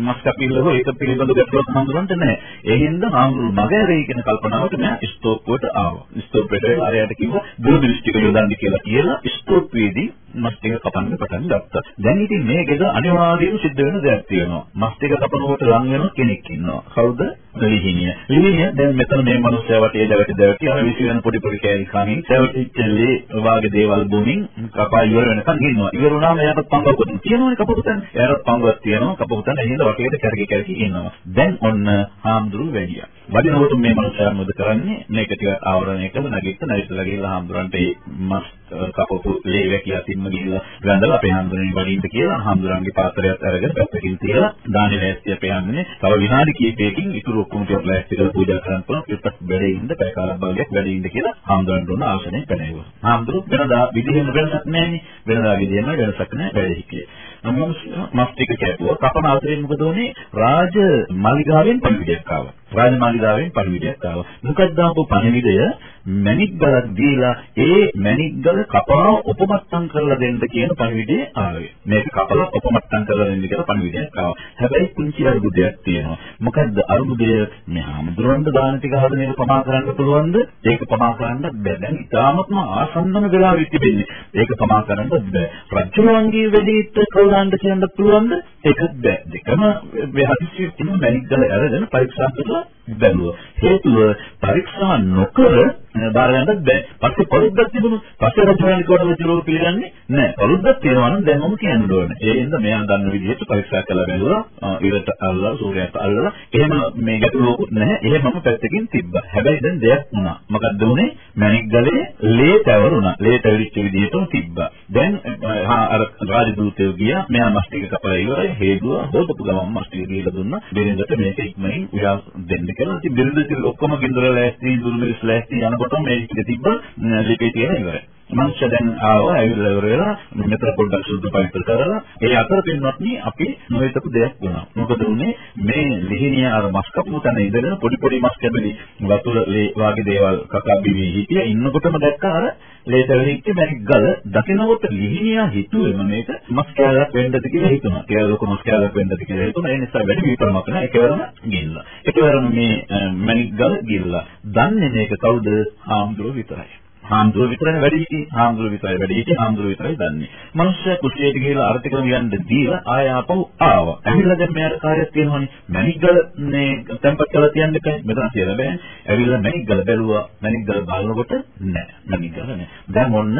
මස් කපිල්ල හෝ ඒක පිළිබඳව ගැටලුවක් හඳුනන්න නැහැ. ඒ හින්දා හාමුදුරු මග ඇරෙයි කියන කල්පනාවට මම ස්තෝප්පුවට ආවා. ස්තෝප්පේට අරයට කිව්වා බුදු දෘෂ්ටික යොදන්න කියලා කියලා ස්තෝප්පේදී මස් ටික කපන්න පටන් ගත්තා. දැන් ඉතින් මේ ගෙද අනිවාර්යයෙන්ම සිද්ධ වෙන දෙයක් තියෙනවා. මස් ටික කපනකොට ලං වෙන කෙනෙක් ඉන්නවා. කවුද? ලිහිණිය. ලිහිණිය දැන් මෙතන මේ මිනිස්සයා වටේ දැවටි දැවටි අර විසි වෙන පොඩි පොඩි කෑලි කමින් දැවටිච්චලේ වාගේ දේවල් බොමින් කපා ඉවර වෙනකන් ඉන්නවා. ඉවර වුණාම එයාට පංගුවක් තියෙනවනේ කපුටන්. එයාට පංගුවක් තියෙනවා. කපුටන් ඇහිඳ වටේට කැරකි කැරකි ඉන්නවා. දැන් ඔන්න හාමුදුරු වැඩියා. වදිනකොට මේ මනුස්සයා මොකද කරන්නේ? මේක ටික ආවරණය කරලා නැගිට නැගිටලා ගිහලා හාමුදුරන්ට මේ මස් කපපු ලේ වැකිලා තින්ම ගිහලා වැඳලා අපේ හාමුදුරනේ වඩින්න කියලා හාමුදුරන්ගේ පාත්‍රයත් අරගෙන පැත්තකින් තියලා දානි ලෑස්තිය අපේ හාමුදුරනේ තව විනාඩි කිහිපයකින් ඉතුරු ඔක්කොම ටික ලෑස්ති කරලා පූජා කරන්න පුළුවන් පිටත් බැලේ ඉන්න පැය කාලක් භාගයක් වැඩ ඉන්න කියලා හාමුදුරන්ට උන ආසනය පැනවුවා. හාමුදුරුවෝ වෙනදා විදිහෙම වෙනසක් වෙනසක් නැහැනේ. වෙනදාගේ දෙයම වෙනසක් නැහැ වැඩ හිටියේ. නමුත් මස් ටික කැපුවා. කපන අතරින් මොකද උනේ? රාජ මාලිගාවෙන් පණිවිඩයක් ආවා. රාජ මාලිගාවෙන් පණිවිඩයක් ආවා. මොකක්ද ආපු පණිවිඩය? මණික් ගලක් දීලා ඒ මණික් ගල කපලා උපමට්ටම් කරලා දෙන්න කියන පණිවිඩය ආවේ. මේක කපලා උපමට්ටම් කරලා දෙන්න කියලා පණිවිඩයක් ආවා. හැබැයි පුංචි අරුබුදයක් තියෙනවා. මොකද්ද අරුබුදය? මේ හාමුදුරන්ට දාන ටික හදන එක පමා කරන්න පුළුවන්ද? ඒක පමා කරන්න බැහැ. දැන් ඉතාමත්ම ආසන්නම වෙලාවෙ තිබෙන්නේ. ඒක පමා කරන්න බැහැ. රජුණන්ගේ වැඩිහිට කවුරුන්ද කියන්න පුළුවන්ද? ඒක බැහැ. දෙකම වෙහසිසිය තියෙන මණික් ගල අරගෙන පරීක්ෂා කරලා බැලුවා. හේතුව පරීක්ෂා නොකර බාර ගන්නත් බෑ. පස්සේ පොරුද්දක් තිබුණා. පස්සේ රජුරන් කොටම තිරෝර පිළිගන්නේ නෑ. පොරුද්දක් තියෙනවා නම් දැන් මම කියන්න ඕනේ. ඒ හින්දා මෙයා දන්න විදිහට පරීක්ෂා කරලා බැලුවා. ඉරට අල්ලලා සූර්යයට අල්ලලා එහෙම මේ ගැටලුවකුත් නැහැ. එහෙමම පැත්තකින් තිබ්බා. හැබැයි දැන් දෙයක් වුණා. මොකක්ද වුනේ? මැණික් ගලේ ලේ තවරුණා. ලේ තවරිච්ච විදිහටම තිබ්බා. දැන් අර රාජදූතයෝ ගියා. මෙයා මස් ටික කපලා ඉවරයි. හේදුවා. හොදපු ගමන් මස් ටික දීලා දුන්නා. බිරිඳට මේක ඉක්මනින් උයා දෙන්න කියලා. ඉතින් බිරිඳ ඔක්කොම ගින්දර ලෑස්ති, දුර්මිස් ලෑස්ති යනකොට මේ ටික තිබ්බ ලිපේ තියෙන ඉවරයි. මනුෂ්‍ය දැන් ආවා ඇවිල්ලා ඉවර වෙලා මෙතන පොඩ්ඩක් සුද්ධ පවිත්‍ර කරලා ඒ අතර පින්වත්නි අපි නොහිතපු දෙයක් වුණා. මොකද උනේ මේ ලිහිණිය අර මස් කපු තැන ඉඳගෙන පොඩි පොඩි මස් කැබලි වතුර ලේ වාගේ දේවල් කකා බිවි හිටිය ඉන්නකොටම දැක්ක අර ලේතවෙලිච්ච මැරික් ගල දකිනකොට ලිහිණියා හිතුවේම මේක මස් කෑල්ලක් වෙන්නද කියලා හිතුණා. කියලා ලොකු මස් කෑල්ලක් වෙන්නද කියලා හිතුණා. ඒ නිසා වැඩි විතරමක් නෑ එකවරම ගිල්ලා. එකවරම මේ මැරික් ගල ගිල්ලා. දන්නේ මේක කවුද? ආම්දුර විතරයි. හාමුදුරුව විතරයි වැඩි හිටියේ. හාමුදුරුව විතරයි වැඩි හිටියේ. හාමුදුරුව විතරයි දන්නේ. මිනිස්සු කුස්සියට ගිහලා අර්ථකම යන්න දීලා ආය ආපහු ආවා. ඇවිල්ලා දැන් මෙයාට කාර්යයක් තියෙනවනේ. මැනිග්ගල මේ tempat කරලා තියන්න එපා. මෙතන කියලා බෑ. ඇවිල්ලා මැනිග්ගල බැලුවා. මැනිග්ගල බලනකොට නෑ. මැනිග්ගල නෑ. දැන් ඔන්න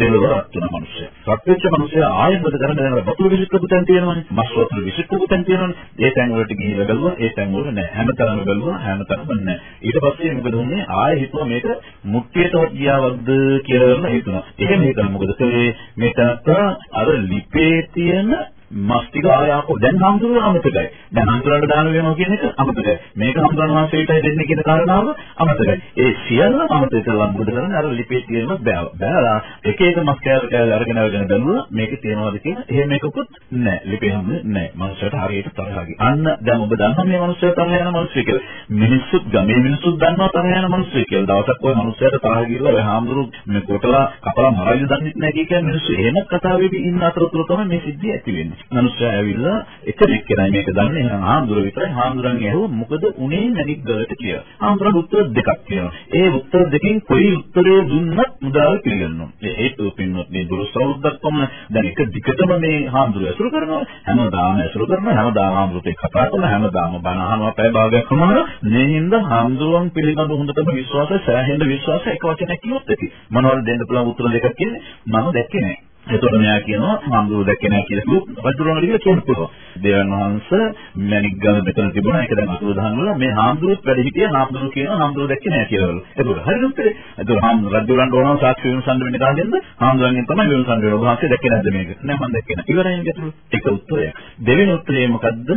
දෙලව රත් වෙන මිනිස්සු. රත් වෙච්ච මිනිස්සු ආයෙත් මොකද කරන්නේ? දැන් වතුර විසිකපු තැන් තියෙනවනේ. මස් වතුර විසිකපු තැන් තියෙනවනේ. ඒ තැන් වලට ගිහිල්ලා බැලුවා. ඒ තැන් වල නෑ. හැමතැනම බැලුවා. හැමතැනම නෑ. ඊට පස්සේ මොකද වුනේ? ආයෙ හිතුවා මේක මුට්ටියටවත් ගියා මොකක්ද කියලා හිතුණා. එහෙම හිතන මොකද කළේ මේ තනත්තා අර ලිපේ තියෙන මස් ටික ආයාපෝ දැන් හම්දුරන අමතකයි. දැන් හම්දුරන්න දාන වෙනවා කියන එක අමතකයි. මේක හම්දුරන වාසයටයි දෙන්නේ කියන කාරණාව අමතකයි. ඒ සියල්ල අමතක කරලා මොකද කරන්නේ? අර ලිපියේ තියෙන බෑව. බෑලා එක එක මස් කෑල්ල කෑල්ල අරගෙන අරගෙන බැලුවා මේක තියනවාද කියලා. එහෙම එකකුත් නැහැ. ලිපියේ හැම නැහැ. මනුස්සයට හරියට තරහයි. අන්න දැන් ඔබ දන්නවා මේ මනුස්සය තරහ යන මනුස්සය කියලා. මිනිස්සුත් ගමේ මිනිස්සුත් දන්නවා තරහ යන මනුස්සය කියලා. දවසක් ওই මනුස්සයට තරහ ගිහලා ඔය හාමුදුරු මේ කොටලා කපලා මරයිද දන්නේ නැහැ කියන මිනිස්සු එහෙම කතාවේදී ඉන්න අතරතුර තමයි මේ සිද්ධිය ඇති වෙන්නේ. මනුස්සයා ඇවිල්ලා එක එක්කෙනයි මේක දන්නේ එහෙනම් හාමුදුර විතරයි හාමුදුරන්ගේ ඇහුව මොකද උනේ නැගිට ගලට කියලා. හාමුදුරන් උත්තර දෙකක් කියනවා. ඒ උත්තර දෙකෙන් කොයි උත්තරේ දුන්නත් මුදාල් පිළිගන්නවා. ඒ හේතුව පින්නොත් මේ දුරසවුද්දක් පමණ දැන් එක දිගටම මේ හාමුදුර ඇසුරු කරනවා. හැමදාම ඇසුරු කරනවා. හැමදාම හාමුදුරට කතා කරනවා. හැමදාම බණ අහනවා. පැය භාගයක් වුණාම මේ හින්දා හාමුදුරන් පිළිබඳ හොඳටම විශ්වාසය සෑහෙන විශ්වාසය එක වචනයක් කිව්වොත් ඇති. මොනවද දෙන්න පුළුවන් උත්තර දෙකක් කියන්නේ මම දැක්කේ නැහැ. එතකොට මෙයා කියනවා හාමුදුරුවෝ දැක්කේ නැහැ කියලා කිව්වොත් රජුරවණ කියලා කියන්න පුළුවන්. දේවයන් වහන්සේ මැණික් ගම මෙතන තිබුණා. ඒක දැන් අසුරදහන් වල මේ හාමුදුරුවෝත් වැඩ හිටියේ හාමුදුරුවෝ කියනවා හාමුදුරුවෝ දැක්කේ නැහැ කියලා. එතකොට හරිද උත්තරේ? එතකොට හාමුදුරුවෝ රජුරවණ ඕනම සාක්ෂි විමසන්න වෙන්නේ කාගෙන්ද? හාමුදුරුවන්ගෙන් තමයි විමසන්න වෙන්නේ. ඔබ වහන්සේ දැක්කේ නැද්ද මේක? නෑ මම දැක්කේ නැහැ. ඉවරයි ගැටළු. ඒක උත්තරයක්. දෙවෙනි උත්තරේ මොකද්ද?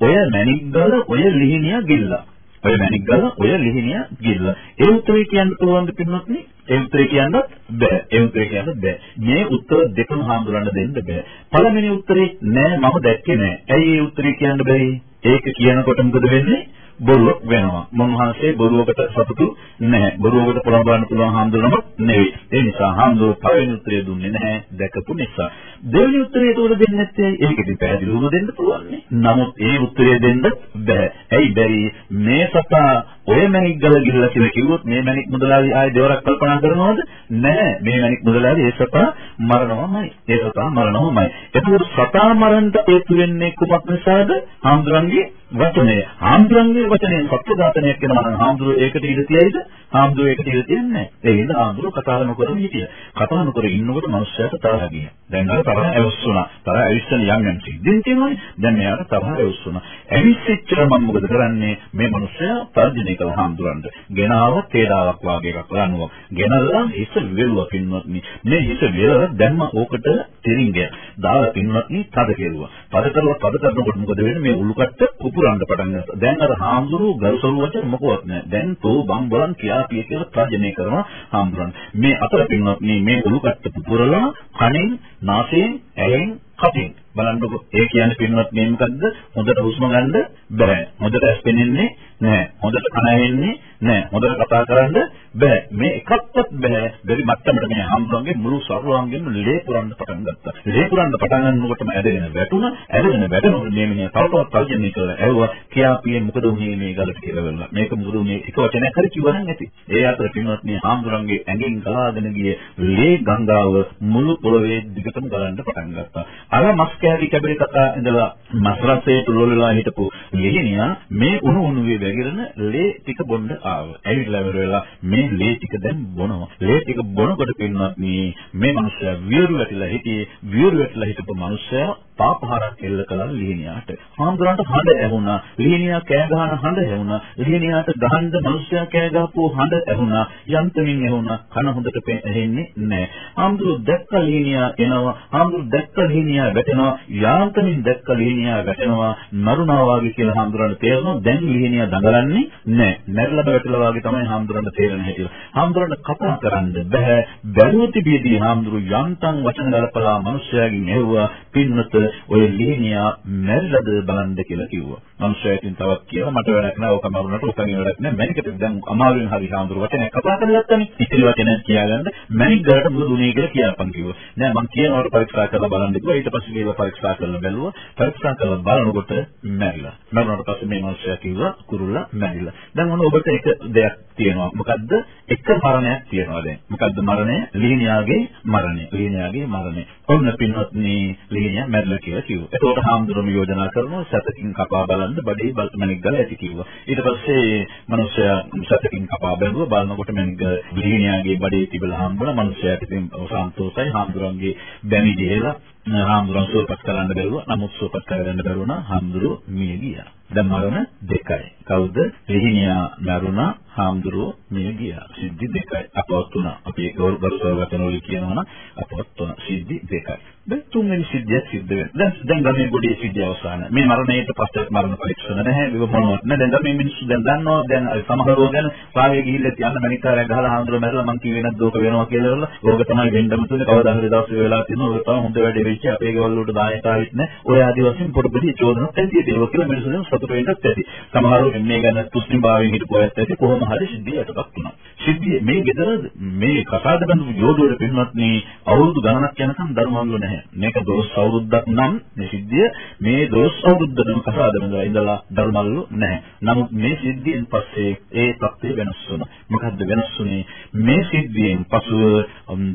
ඔය මැණික් ගල ඔය ලිහිණිය ගිල්ලා. ඔය මැණික් ගල ඔය ලිහිණිය ගිල්ලා. ඒ උත්තරේ කියන්න පුළුවන් දෙ පින්වත්නි? ඒ උත්තරේ කියන්නත් බෑ. ඒ උත්තරේ කියන්නත් බෑ. මේ උත්තර දෙකම හඳුනන්න දෙන්න බෑ. පළවෙනි උත්තරේ නෑ මම දැක්කේ නෑ. ඇයි ඒ උත්තරේ කියන්න බැරි? ඒක කියනකොට මොකද වෙන්නේ? බොරුවක් වෙනවා. මොන්වහන්සේ බොරුවකට සතුටු නැහැ. බොරුවකට පොළඹවන්න පුළුවන් හාමුදුරනම නෙවෙයි. ඒ නිසා හාමුදුරුවෝ පළවෙනි උත්තරය දුන්නේ නැහැ දැකපු නිසා. දෙවෙනි උත්තරය ඒකට දෙන්නේ නැත්තේ ඒක ඉතින් පැහැදිලිවම දෙන්න පුළුවන් නේ. නමුත් ඒ උත්තරය දෙන්න බෑ. ඇයි බැරි? මේ සතා ඔය මැණික් ගල ගිල්ලා කියලා කිව්වොත් මේ මැණික් මුදලාලි ආයේ දෙවරක් කල්පනා කරනවද? නැහැ. මේ මැණික් මුදලාලි ඒ සතා මරනවමයි. ඒ සතා මරනවමයි. එතකොට සතා මරන්න හේතු වෙන්නේ කුමක් නිසාද? හාමුදුරන්ගේ වචනය. හාමුදුරන්ගේ වචනයෙන් සත්‍ය ඝාතනයක් වෙනවා නම් හාමුදුරුවෝ ඒකට ඉඳ තියයිද? හාමුදුරුවෝ ඒකට ඉඳ තියන්නේ නැහැ. ඒ හින්දා හාමුදුරුවෝ කතා නොකර හිටියා. කතා නොකර ඉන්නකොට මනුස්සයාට තරහ ගියා. දැන් අර තරහ ඇවිස්සුණා. තරහ ඇවිස්සන යම් යම් සිද්ධින් තියෙනවානේ. දැන් මෙයාට තරහ ඇවිස්සුණා. ඇවිස්සෙච්චර මම මොකද කරන්නේ? මේ මනුස්සයා තර්ජනය කළ හාමුදුරන්ට. ගෙනාව තේඩාවක් වාගේ එකක් ලනුවක්. ගෙනල්ලා හිස වෙලුව පින්වත්නි. මේ හිස වෙල දැම්ම ඕකට තිරින්ගය. දාලා පින්වත්නි තද කෙරුවා. තද කරලා තද කරනකොට මොකද වෙන්නේ? මේ උල්කට්ට පුපුරන්න පටන් ගත්තා. දැන් අර හාමුදුරුවෝ ගරුසරු වචන මොකවත් නැහැ. දැන් තෝ බම්බලන් කියා පිය කියලා තර්ජනය කරනවා හාමුදුරන්. මේ අතර පින්වත්නි මේ උල්කට්ට පුපුරලා කණෙන්, නාසයෙන්, ඇහෙන්, කටින් බලන්නකො. ඒ කියන්නේ පින්වත් මේ මොකද්ද? හොඳට හුස්ම ගන්න බෑ. හොඳට ඇස් පෙනෙන්නේ නෑ හොඳට කන ඇහෙන්නේ නෑ හොඳට කතා කරන්න බෑ. මේ එකක්වත් බෑ. බැරි මට්ටමට මේ හම්බුන්ගේ මුළු සරුවංගෙම ලේ පුරන්න පටන් ගත්තා. ලේ පුරන්න පටන් ගන්නකොටම ඇදගෙන වැටුණා ඇදගෙන වැටෙනකොට මේ මිනිහා තවතවත් තර්ජනය කළා ඇහුවා කියාපියේ මොකද උනේ මේ ගලට කියලා වෙනවා මේක මොකද උනේ එක වචනයක් හරි කිව්වනම් ඇති. ඒ අතර පින්වත් මේ හම්බුන්ගේ ඇඟෙන් ගලාගෙන ගිය ලේ ගංගාව මුළු පොළවේ දිගටම ගලන්න පටන් ගත්තා. අර මස් කෑලි කැබලි කතා ඉඳලා මස් රසයේ තුලවලා හිටපු ලිහිනියා මේ උණු උණුවේ වැగిරෙන ලේ ටික බොන්න ආවා. ඇවිල්ලා වෙලා මේ ලේ ටික දැන් බොනවා. ලේ ටික බොනකොට පින්නත් මේ මිනිස්සයා වියරු වැටිලා හිටියේ වියරු වැටිලා හිටපු මිනිස්සයා පාපහාරක් එල්ල කළා ලිහිනියාට. හාමුදුරන්ට හඬ ඇහුණා. ලිහිනියා කෑ ගහන හඬ ඇහුණා. ලිහිනියාට ගහන්න මිනිස්සයා කෑ ගහපු හඬ ඇහුණා. යන්තමින් ඇහුණා. කන හොඳට ඇහෙන්නේ නැහැ. හාමුදුරු දැක්ක ලිහිනියා එනවා. හාමුදුරු දැක්ක ලිහිනියා වැටෙනවා. යාන්තමින් දැක්ක ලිහිනියා වැටෙනවා. මරුණා වාගේ කියලා හාමුදුරන්ට තේරෙනවා. දැන් ලිහිනියා දඟලන්නේ නැහැ. මැරිලා වැටලා වාගේ තමයි හාමුදුරන්ට තේරෙන හැටි. හාමුදුරන්ට කතා කරන්න බෑ. බැලුව තිබියදී හාමුදුරු යන්තම් වචන ගලපලා මිනිස්සයාගෙන් ඇහුවා. පින්නත ඔය ලිහිනියා මැරිලාද බලන්න කියලා කිව්වා. මනුස්සයා ඉතින් තවත් කියලා මට වැඩක් නැහැ. ඕක මරුණට උකන් වැඩක් නැහැ. මැනිකට දැන් අමාරුවෙන් හරි හාමුදුරු වචනයක් කතා කරලා නැත්තනේ. ඉතිරි වචනයක් කියාගන්න මැනික් ගලට මුළු දුනේ කියලා කියපන් කිව්වා. නෑ මං කියනවට පරීක්ෂා කරලා බලන්න කිව්වා. ඊට පස්සේ මේවා පරීක්ෂා කරලා බැලුවා. පරීක්ෂා කරලා බලනකොට මැරිලා. මරුණාට පස්සේ මේ මනුස්සයා කිව්වා කුරුල්ලා මැරිලා. දැන් ඔන්න ඔබට එක දෙයක් තියෙනවා. මොකද්ද? එක මරණයක් තියෙනවා දැන්. මොකද්ද මරණය? ලිහිනියාගේ මරණය. ලිහිනියාගේ මරණය. ඔන්න පින්වත්නි ලිහිනියා මැරිලා කියලා කිව්වා. එතකොට හාමුදුරුවෝ යෝජනා කරනවා සතකින් කපා බලන්න බඩේ මණික් ගල ඇති කිව්වා. ඊට පස්සේ මිනිස්සයා සතකින් කපා බැලුවා. බලනකොට මණික් ලිහිනියාගේ බඩේ තිබිලා හම්බුණා. මිනිස්සයාට ඉතින් සන්තෝෂයි හාමුදුරන්ගේ බැමි දෙලා හාමුදුරන් සුවපත් කරන්න බැරුවා. නමුත් සුවපත් කරගන්න බැරුණා. හාමුදුරුවෝ මිය ගියා. දැන් මරණ දෙකයි. කවුද? ලිහිනියා මරුණා. හාමුදුරුවෝ මිය ගියා. සිද්ධි දෙකයි. අපවත් තුන. අපි ඒක වරුසව වචන වලින් කියනවා නම් අපවත් තුන. සිද්ධි දෙකයි. දැන් තුන්වෙනි සිද්ධිය සිද්ධ වෙනවා. දැන් දැන් ගමේ ගොඩේ සිද්ධිය අවසాన. මේ මරණයට පස්සේ මරණ පරීක්ෂණ නැහැ. ඒක මොනවත් නැහැ. දැන් ගමේ මිනිස්සු දැන් දන්නවා. දැන් සමහරව ගැන සාවේ ගිහිල්ලා තියන්න මණිකාරය ගහලා හාමුදුරුවෝ මැරලා මං කිව්වේ නැද්ද ඕක වෙනවා කියලා වල. ඕක තමයි වෙන්නම තුනේ. කවදා හරි දවස් වෙලා තියෙනවා. ඔය තමයි හොඳ වැඩේ වෙච්ච අපේ ගෙවල් වලට දායක ආවිත් නැහැ. ඔය ආදි වශයෙන් පොඩ පොඩි චෝදනා ඇති තියෙනවා කියලා මිනිස්සුන් සතුට වෙන්නත් ඇති. සමහරව මේ ගැන තුස්ලිම් භාවයෙන් හිටපු අයත් ඇති කොහොම හරි සිද්ධියටපත් වුණා. සිද්ධිය මේ ගෙදර මේ කසාද බඳු යෝධවල පින්වත්නි අවුරුදු ගණනක් යනකම් ධර්මවල නැහැ. මේක දොස් අවුරුද්දක් නම් මේ සිද්ධිය මේ දොස් අවුරුද්දටම කසාද බඳලා ඉඳලා ධර්මවල නැහැ. නමුත් මේ සිද්ධියෙන් පස්සේ ඒ තත්ත්වය වෙනස් වුණා. මොකද්ද වෙනස් වුනේ? මේ සිද්ධියෙන් පසුව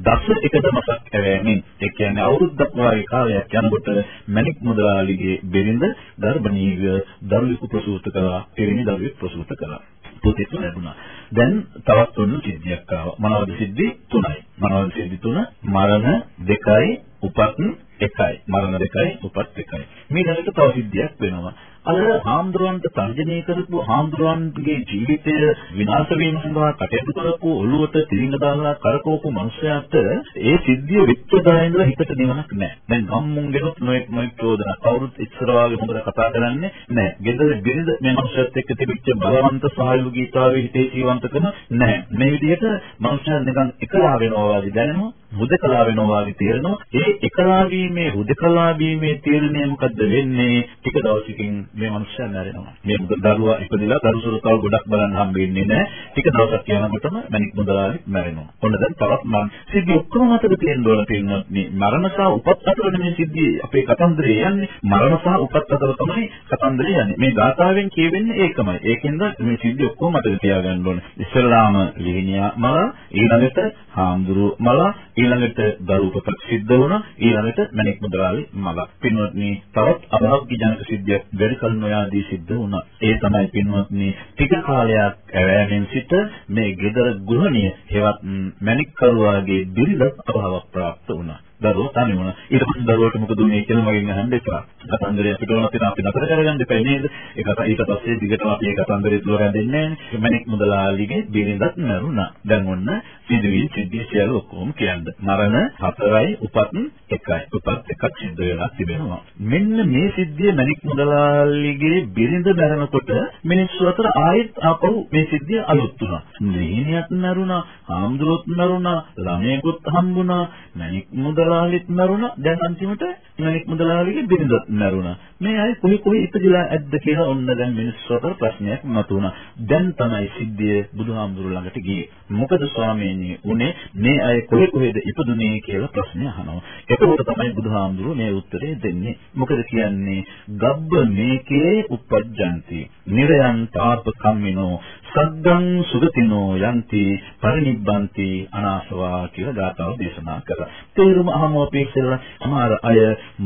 දස එක දවසක් ඇවෑමෙන් ඒ කියන්නේ අවුරුද්දක් වගේ කාලයක් යනකොට මණික් මුදලාලිගේ බෙරිඳ ගර්භණීව දරුවෙකු ප්‍රසූත කළා. එරිනි දරුවෙක් ප්‍රසූත කළා. පුතෙක් ලැබුණා. දැන් තවත් තුන සිද්ධියක් ආවා. මොනවද සිද්ධි තුනයි. මොනවද සිද්ධි තුන? මරණ දෙකයි, උපත් එකයි. මරණ දෙකයි, උපත් එකයි. මේ දැනට තව සිද්ධියක් වෙනවා. අර හාමුදුරන්ට තර්ජනය කරපු හාමුදුරන්ගේ ජීවිතය විනාශ වීම සඳහා කටයුතු කරපු ඔළුවට තිරිඟ දාලා කරකවපු මනුස්සයාට ඒ සිද්ධිය විත්තරදායින්ද හිතට නිවනක් නැහැ. දැන් ගම්මුන්ගෙනුත් නොඑක් නොඑක් චෝදන කවුරුත් ඉස්සර වාගේ හොඳට කතා කරන්නේ නැහැ. ගෙදර බිරිඳ මේ මනුස්සයත් එක්ක තිබිච්ච බලවන්ත සහයෝගීතාවයේ හිතේ ජීවන්තකම නැහැ. මේ විදිහට මනුස්සයා නිකන් එකලා වෙනවා වගේ දැනෙනවා. හුදකලා වෙනවා වගේ තේරෙනවා. ඒ එකලා වීමේ හුදකලා වීමේ තීරණය මොකද්ද වෙන්නේ? ටික දවසකින් මේ මනුස්සයා මැරෙනවා. මේ දරුවා ඉපදිලා දරුසුරු තව ගොඩක් බලන්න හම්බෙන්නේ නැහැ. ටික දවසක් යනකොටම මණික් මුදලාලි මැරෙනවා. ඔන්න දැන් තවත් මම සිද්ධි ඔක්කොම මතක තියෙන්න ඕන තියෙනවා. මේ මරණ සහ උපත් අතර මේ සිද්ධි අපේ කතන්දරේ යන්නේ. මරණ සහ උපත් අතර තමයි කතන්දරේ යන්නේ. මේ ගාථාවෙන් කියවෙන්නේ ඒකමයි. ඒකෙන්ද මේ සිද්ධි ඔක්කොම මතක තියාගන්න ඕනේ. ඉස්සෙල්ලාම ලිහිනියා මල ඊළඟට හාමුදුරුව මල ඊළඟට දරුවපත් සිද්ධ වුණා. ඊළඟට මණික් මුදලාලි මල. පින්වත්නි තවත් අභාග්‍ය ජනක සිද්ධියක් වැඩි කල නොයාදී සිද්ධ වුණා. ඒ තමයි පින්වත්නි ටික කාලයක් ඇවෑමෙන් සිට මේ gedara ගෘහණිය හෙවත් මණික් කරුවාගේ බිරිඳ අභාව ප්‍රාප්ත වුණා. දරුවෝ තනි වුණා. ඊට පස්සේ දරුවට මොකද උනේ කියලා මගෙන් අහන්න එපා. කතන්දරය අපිට ඕන තියෙන අපි නතර කරගන්න දෙපා නේද? ඒක ඊට පස්සේ දිගටම අපි ඒ කතන්දරේ දුර රැඳෙන්නේ නැහැ. මණික් මුදලාලිගේ බිරිඳත් මරුණා. දැන් ඔන්න සිදුවීම් සිද්ධිය සියල්ල ඔක්කොම කියන්න. මරණ හතරයි උපත් එකයි. උපත් එකක් සිද්ධ වෙලා තිබෙනවා. මෙන්න මේ සිද්ධිය මණික් මුදලාලිගේ බිරිඳ මරනකොට මිනිස්සු අතර ආයෙත් ආපහු මේ සිද්ධිය අලුත් වුණා. නිහිනියත් මරුණා, ආම්දුරොත් මරුණා, ළමයෙකුත් හම්බුණා, මණික් මුදලාලිත් මරුණා. දැන් අන්තිමට මණික් මුදලාලිගේ බිරිඳත් මරුණා. මේ අය කොහි කොහි ඉපදිලා ඇද්ද කියලා ඔන්න දැන් මිනිස්සු අතර ප්‍රශ්නයක් මතුවුණා. දැන් තමයි සිද්ධිය බුදුහාමුදුරු ළඟට ගියේ. මොකද ස්වාමීනි උනේ මේ අය කොහේ කොහෙද ඉපදුනේ කියලා ප්‍රශ්නය අහනවා. එතකොට තමයි බුදුහාමුදුරුවෝ මේ උත්තරේ දෙන්නේ. මොකද කියන්නේ ගබ්බ මේකේ උපජ්ජಂತಿ. නිරයන් තාප කම්මිනෝ සග්ගං සුගතිනෝ යන්ති පරිනිබ්බන්ති අනාසවා කියලා ගාථාව දේශනා කරා. තේරුම අහම අපේක්ෂලා සමහර අය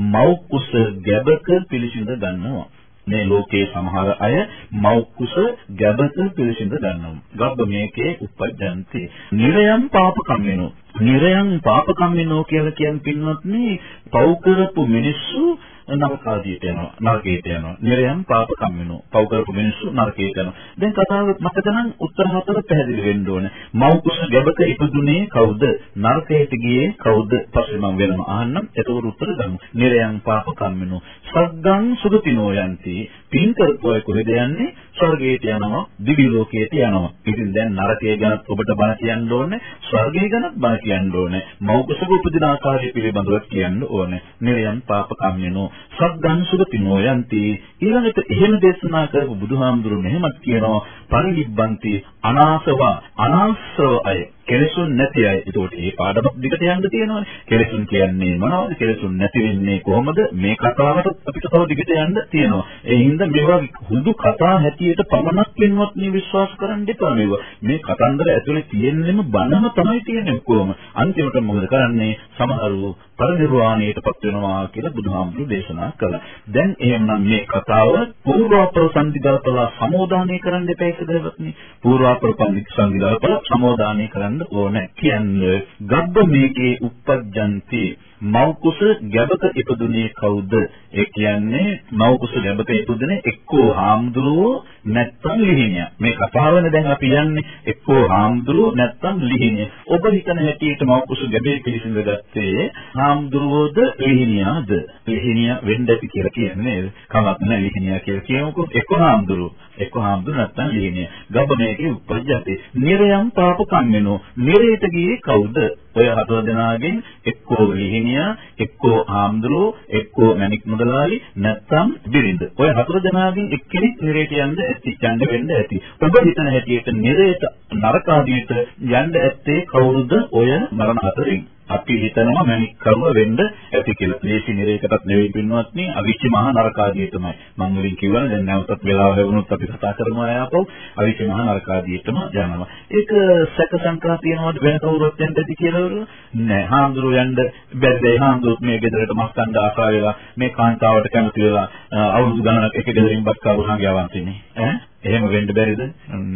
මව් කුස ගැබක පිළිසිඳ ගන්නවා. මේ ලෝකයේ සමහර අය මව් කුස ගැබක පිළිසිඳ ගන්නවා. ගබ්බ මේකේ උපජ්ජන්ති. නිරයම් පාපකම් වෙනෝ. නිරයම් පාපකම් වෙනෝ කියලා කියන පින්වත්නි පව් කරපු මිනිස්සු නරකාදියට යනවා නරකයට යනවා. නිරයන් පාප කම්මිනෝ පව් කරපු මිනිස්සු නරකයට යනවා. දැන් කතාව මතක නම් උත්තර හතර පැහැදිලි වෙන්න ඕනේ. මව් කුස ගැබක ඉපදුනේ කවුද? නරකයට ගියේ කවුද? පස්සේ මම වෙනම අහන්නම්. එතකොට උත්තර ගමු. නිරයන් පාප කම්මිනෝ සග්ගං සුගතිනෝ යන්ති. පින් කරපු අය කොහෙද යන්නේ? ස්වර්ගයට යනවා දිවි ලෝකයට යනවා. ඉතින් දැන් නරකය ගැන ඔබට බණ කියන්න ඕනේ ස්වර්ගය ගැනත් බණ කියන්න ඕනේ. මෞකසක උපදින ආකාරය පිළිබඳව කියන්න ඕනේ. නිරයන් පාප කම්මිනෝ සග්ගං සුගතිනෝ යන්ති. ඊළඟට එහෙම දේශනා කරපු බුදුහාමුදුරු මෙහෙමත් කියනවා පරිනිබ්බන්ති අනාසව අනාසව අය කෙලෙසුන් නැති අය. ඒකට මේ පාඩම දිගට යන්න තියෙනවානේ. කෙලෙසුන් කියන්නේ මොනවද? කෙලෙසුන් නැති වෙන්නේ කොහොමද? මේ කතාවට අපිට තව දිගට යන්න තියෙනවා. ඒ හින්දා මේවා හුදු කතා හැටියට පමණක් වෙනවත් මේ විශ්වාස කරන්න එපා මේවා. මේ කතන්දර ඇතුලේ තියෙන්නෙම බනම තමයි තියෙන්නේ කොහොම. අන්තිමට මොකද කරන්නේ? සමහරව පරිනිර්වාණයටපත් වෙනවා කියලා බුදුහාමුදුරු දේශනා කළා. දැන් එහෙනම් මේ කතාව පූර්වාපර සංදිගල්පලා සමෝදානය කරන්න එපා කියලා දෙවත්නි. පූර්වාපර සංදිගල්පලා සමෝදානය කරන්න කරන්න ඕනේ. කියන්නේ ගබ්බ මේකේ උප්පජ්ජಂತಿ මෞකුස ගැබක ඉපදුනේ කවුද? ඒ කියන්නේ මෞකුස ගැබක ඉපදුනේ එක්කෝ හාමුදුරුවෝ නැත්නම් ලිහිණිය. මේ කතාවනේ දැන් අපි යන්නේ එක්කෝ හාමුදුරුවෝ නැත්නම් ලිහිණිය. ඔබ හිතන හැටියට මෞකුස ගැබේ පිළිසිඳ ගත්තේ හාමුදුරුවෝද ලිහිණියද? ලිහිණිය වෙන්න ඇති කියලා කියන්නේ කමක් නැහැ ලිහිණිය කියලා කියමුකෝ එක්කෝ හාමුදුරුවෝ. එක්කෝ හාමුදුරුවෝ නැත්නම් ලිහිණිය. ගබ්බ මේකේ උපජ්ජති. නිරයන් පාප කම්මිනෝ. නිරයට ගියේ කවුද? ඔය හතර දෙනාගෙන් එක්කෝ ලිහිණියා, එක්කෝ ආම්දුරෝ, එක්කෝ මණික් මුදලාලි නැත්නම් බිරිඳ. ඔය හතර දෙනාගෙන් එක්කෙනෙක් නිරේට යන්න ඇති, යන්න වෙන්න ඇති. ඔබ හිතන හැටියට නිරේට නරක ආදියට යන්න ඇත්තේ කවුරුද? ඔය මරණ හතරෙන්. අපි හිතනවා මැනික් කරුව වෙන්න ඇති කියලා. දේශි නිරේකටත් නෙවෙයි පින්වත්නි අවිච්ච මහා නරකාදිය තමයි. මම මුලින් කිව්වනේ දැන් නැවතත් වෙලාව ලැබුණොත් අපි කතා කරමු ආයපො අවිච්ච මහා නරකාදියටම යනවා. ඒක සැක සංකා තියනවාද වෙන කවුරුත් යන්න ඇති කියලා නෑ. හාමුදුරුවෝ යන්න බැද්දේ හාමුදුරුවෝ මේ ගෙදරට මස් කන්න ආසා වෙලා මේ කාන්තාවට කැමති වෙලා අවුරුදු ගණනක් එක ගෙදරින් බත් කාවුනා ගියවන්තිනේ. ඈ එහෙම වෙන්න බැරිද?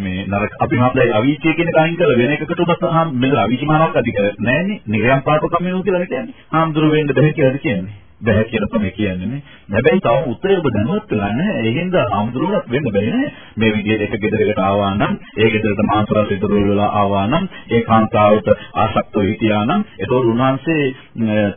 මේ නරක අපි මහත්යි අවීචිය කියන කයින් කරලා වෙන එකකට උඹත් මෙන්න අවීචි මානවක් අධික නෑනේ. නිරයන් පාප කමිනු කියලා කියන්නේ. හාමුදුරුවෝ වෙන්න බැහැ කියලාද කියන්නේ? බැහැ කියලා තමයි කියන්නේ නේ. හැබැයි තව උත්තරේ ඔබ දැනුවත් වෙලා නැහැ. ඒ හින්දා ආම්දුරුවක් වෙන්න බැහැ නේ. මේ විදිහට එක ගෙදරකට ආවා නම්, ඒ ගෙදරට මාතුරා සිදුරු වෙලා ආවා නම්, ඒ කාන්තාවට ආසක්තව හිටියා නම්, ඒතකොට උන්වහන්සේ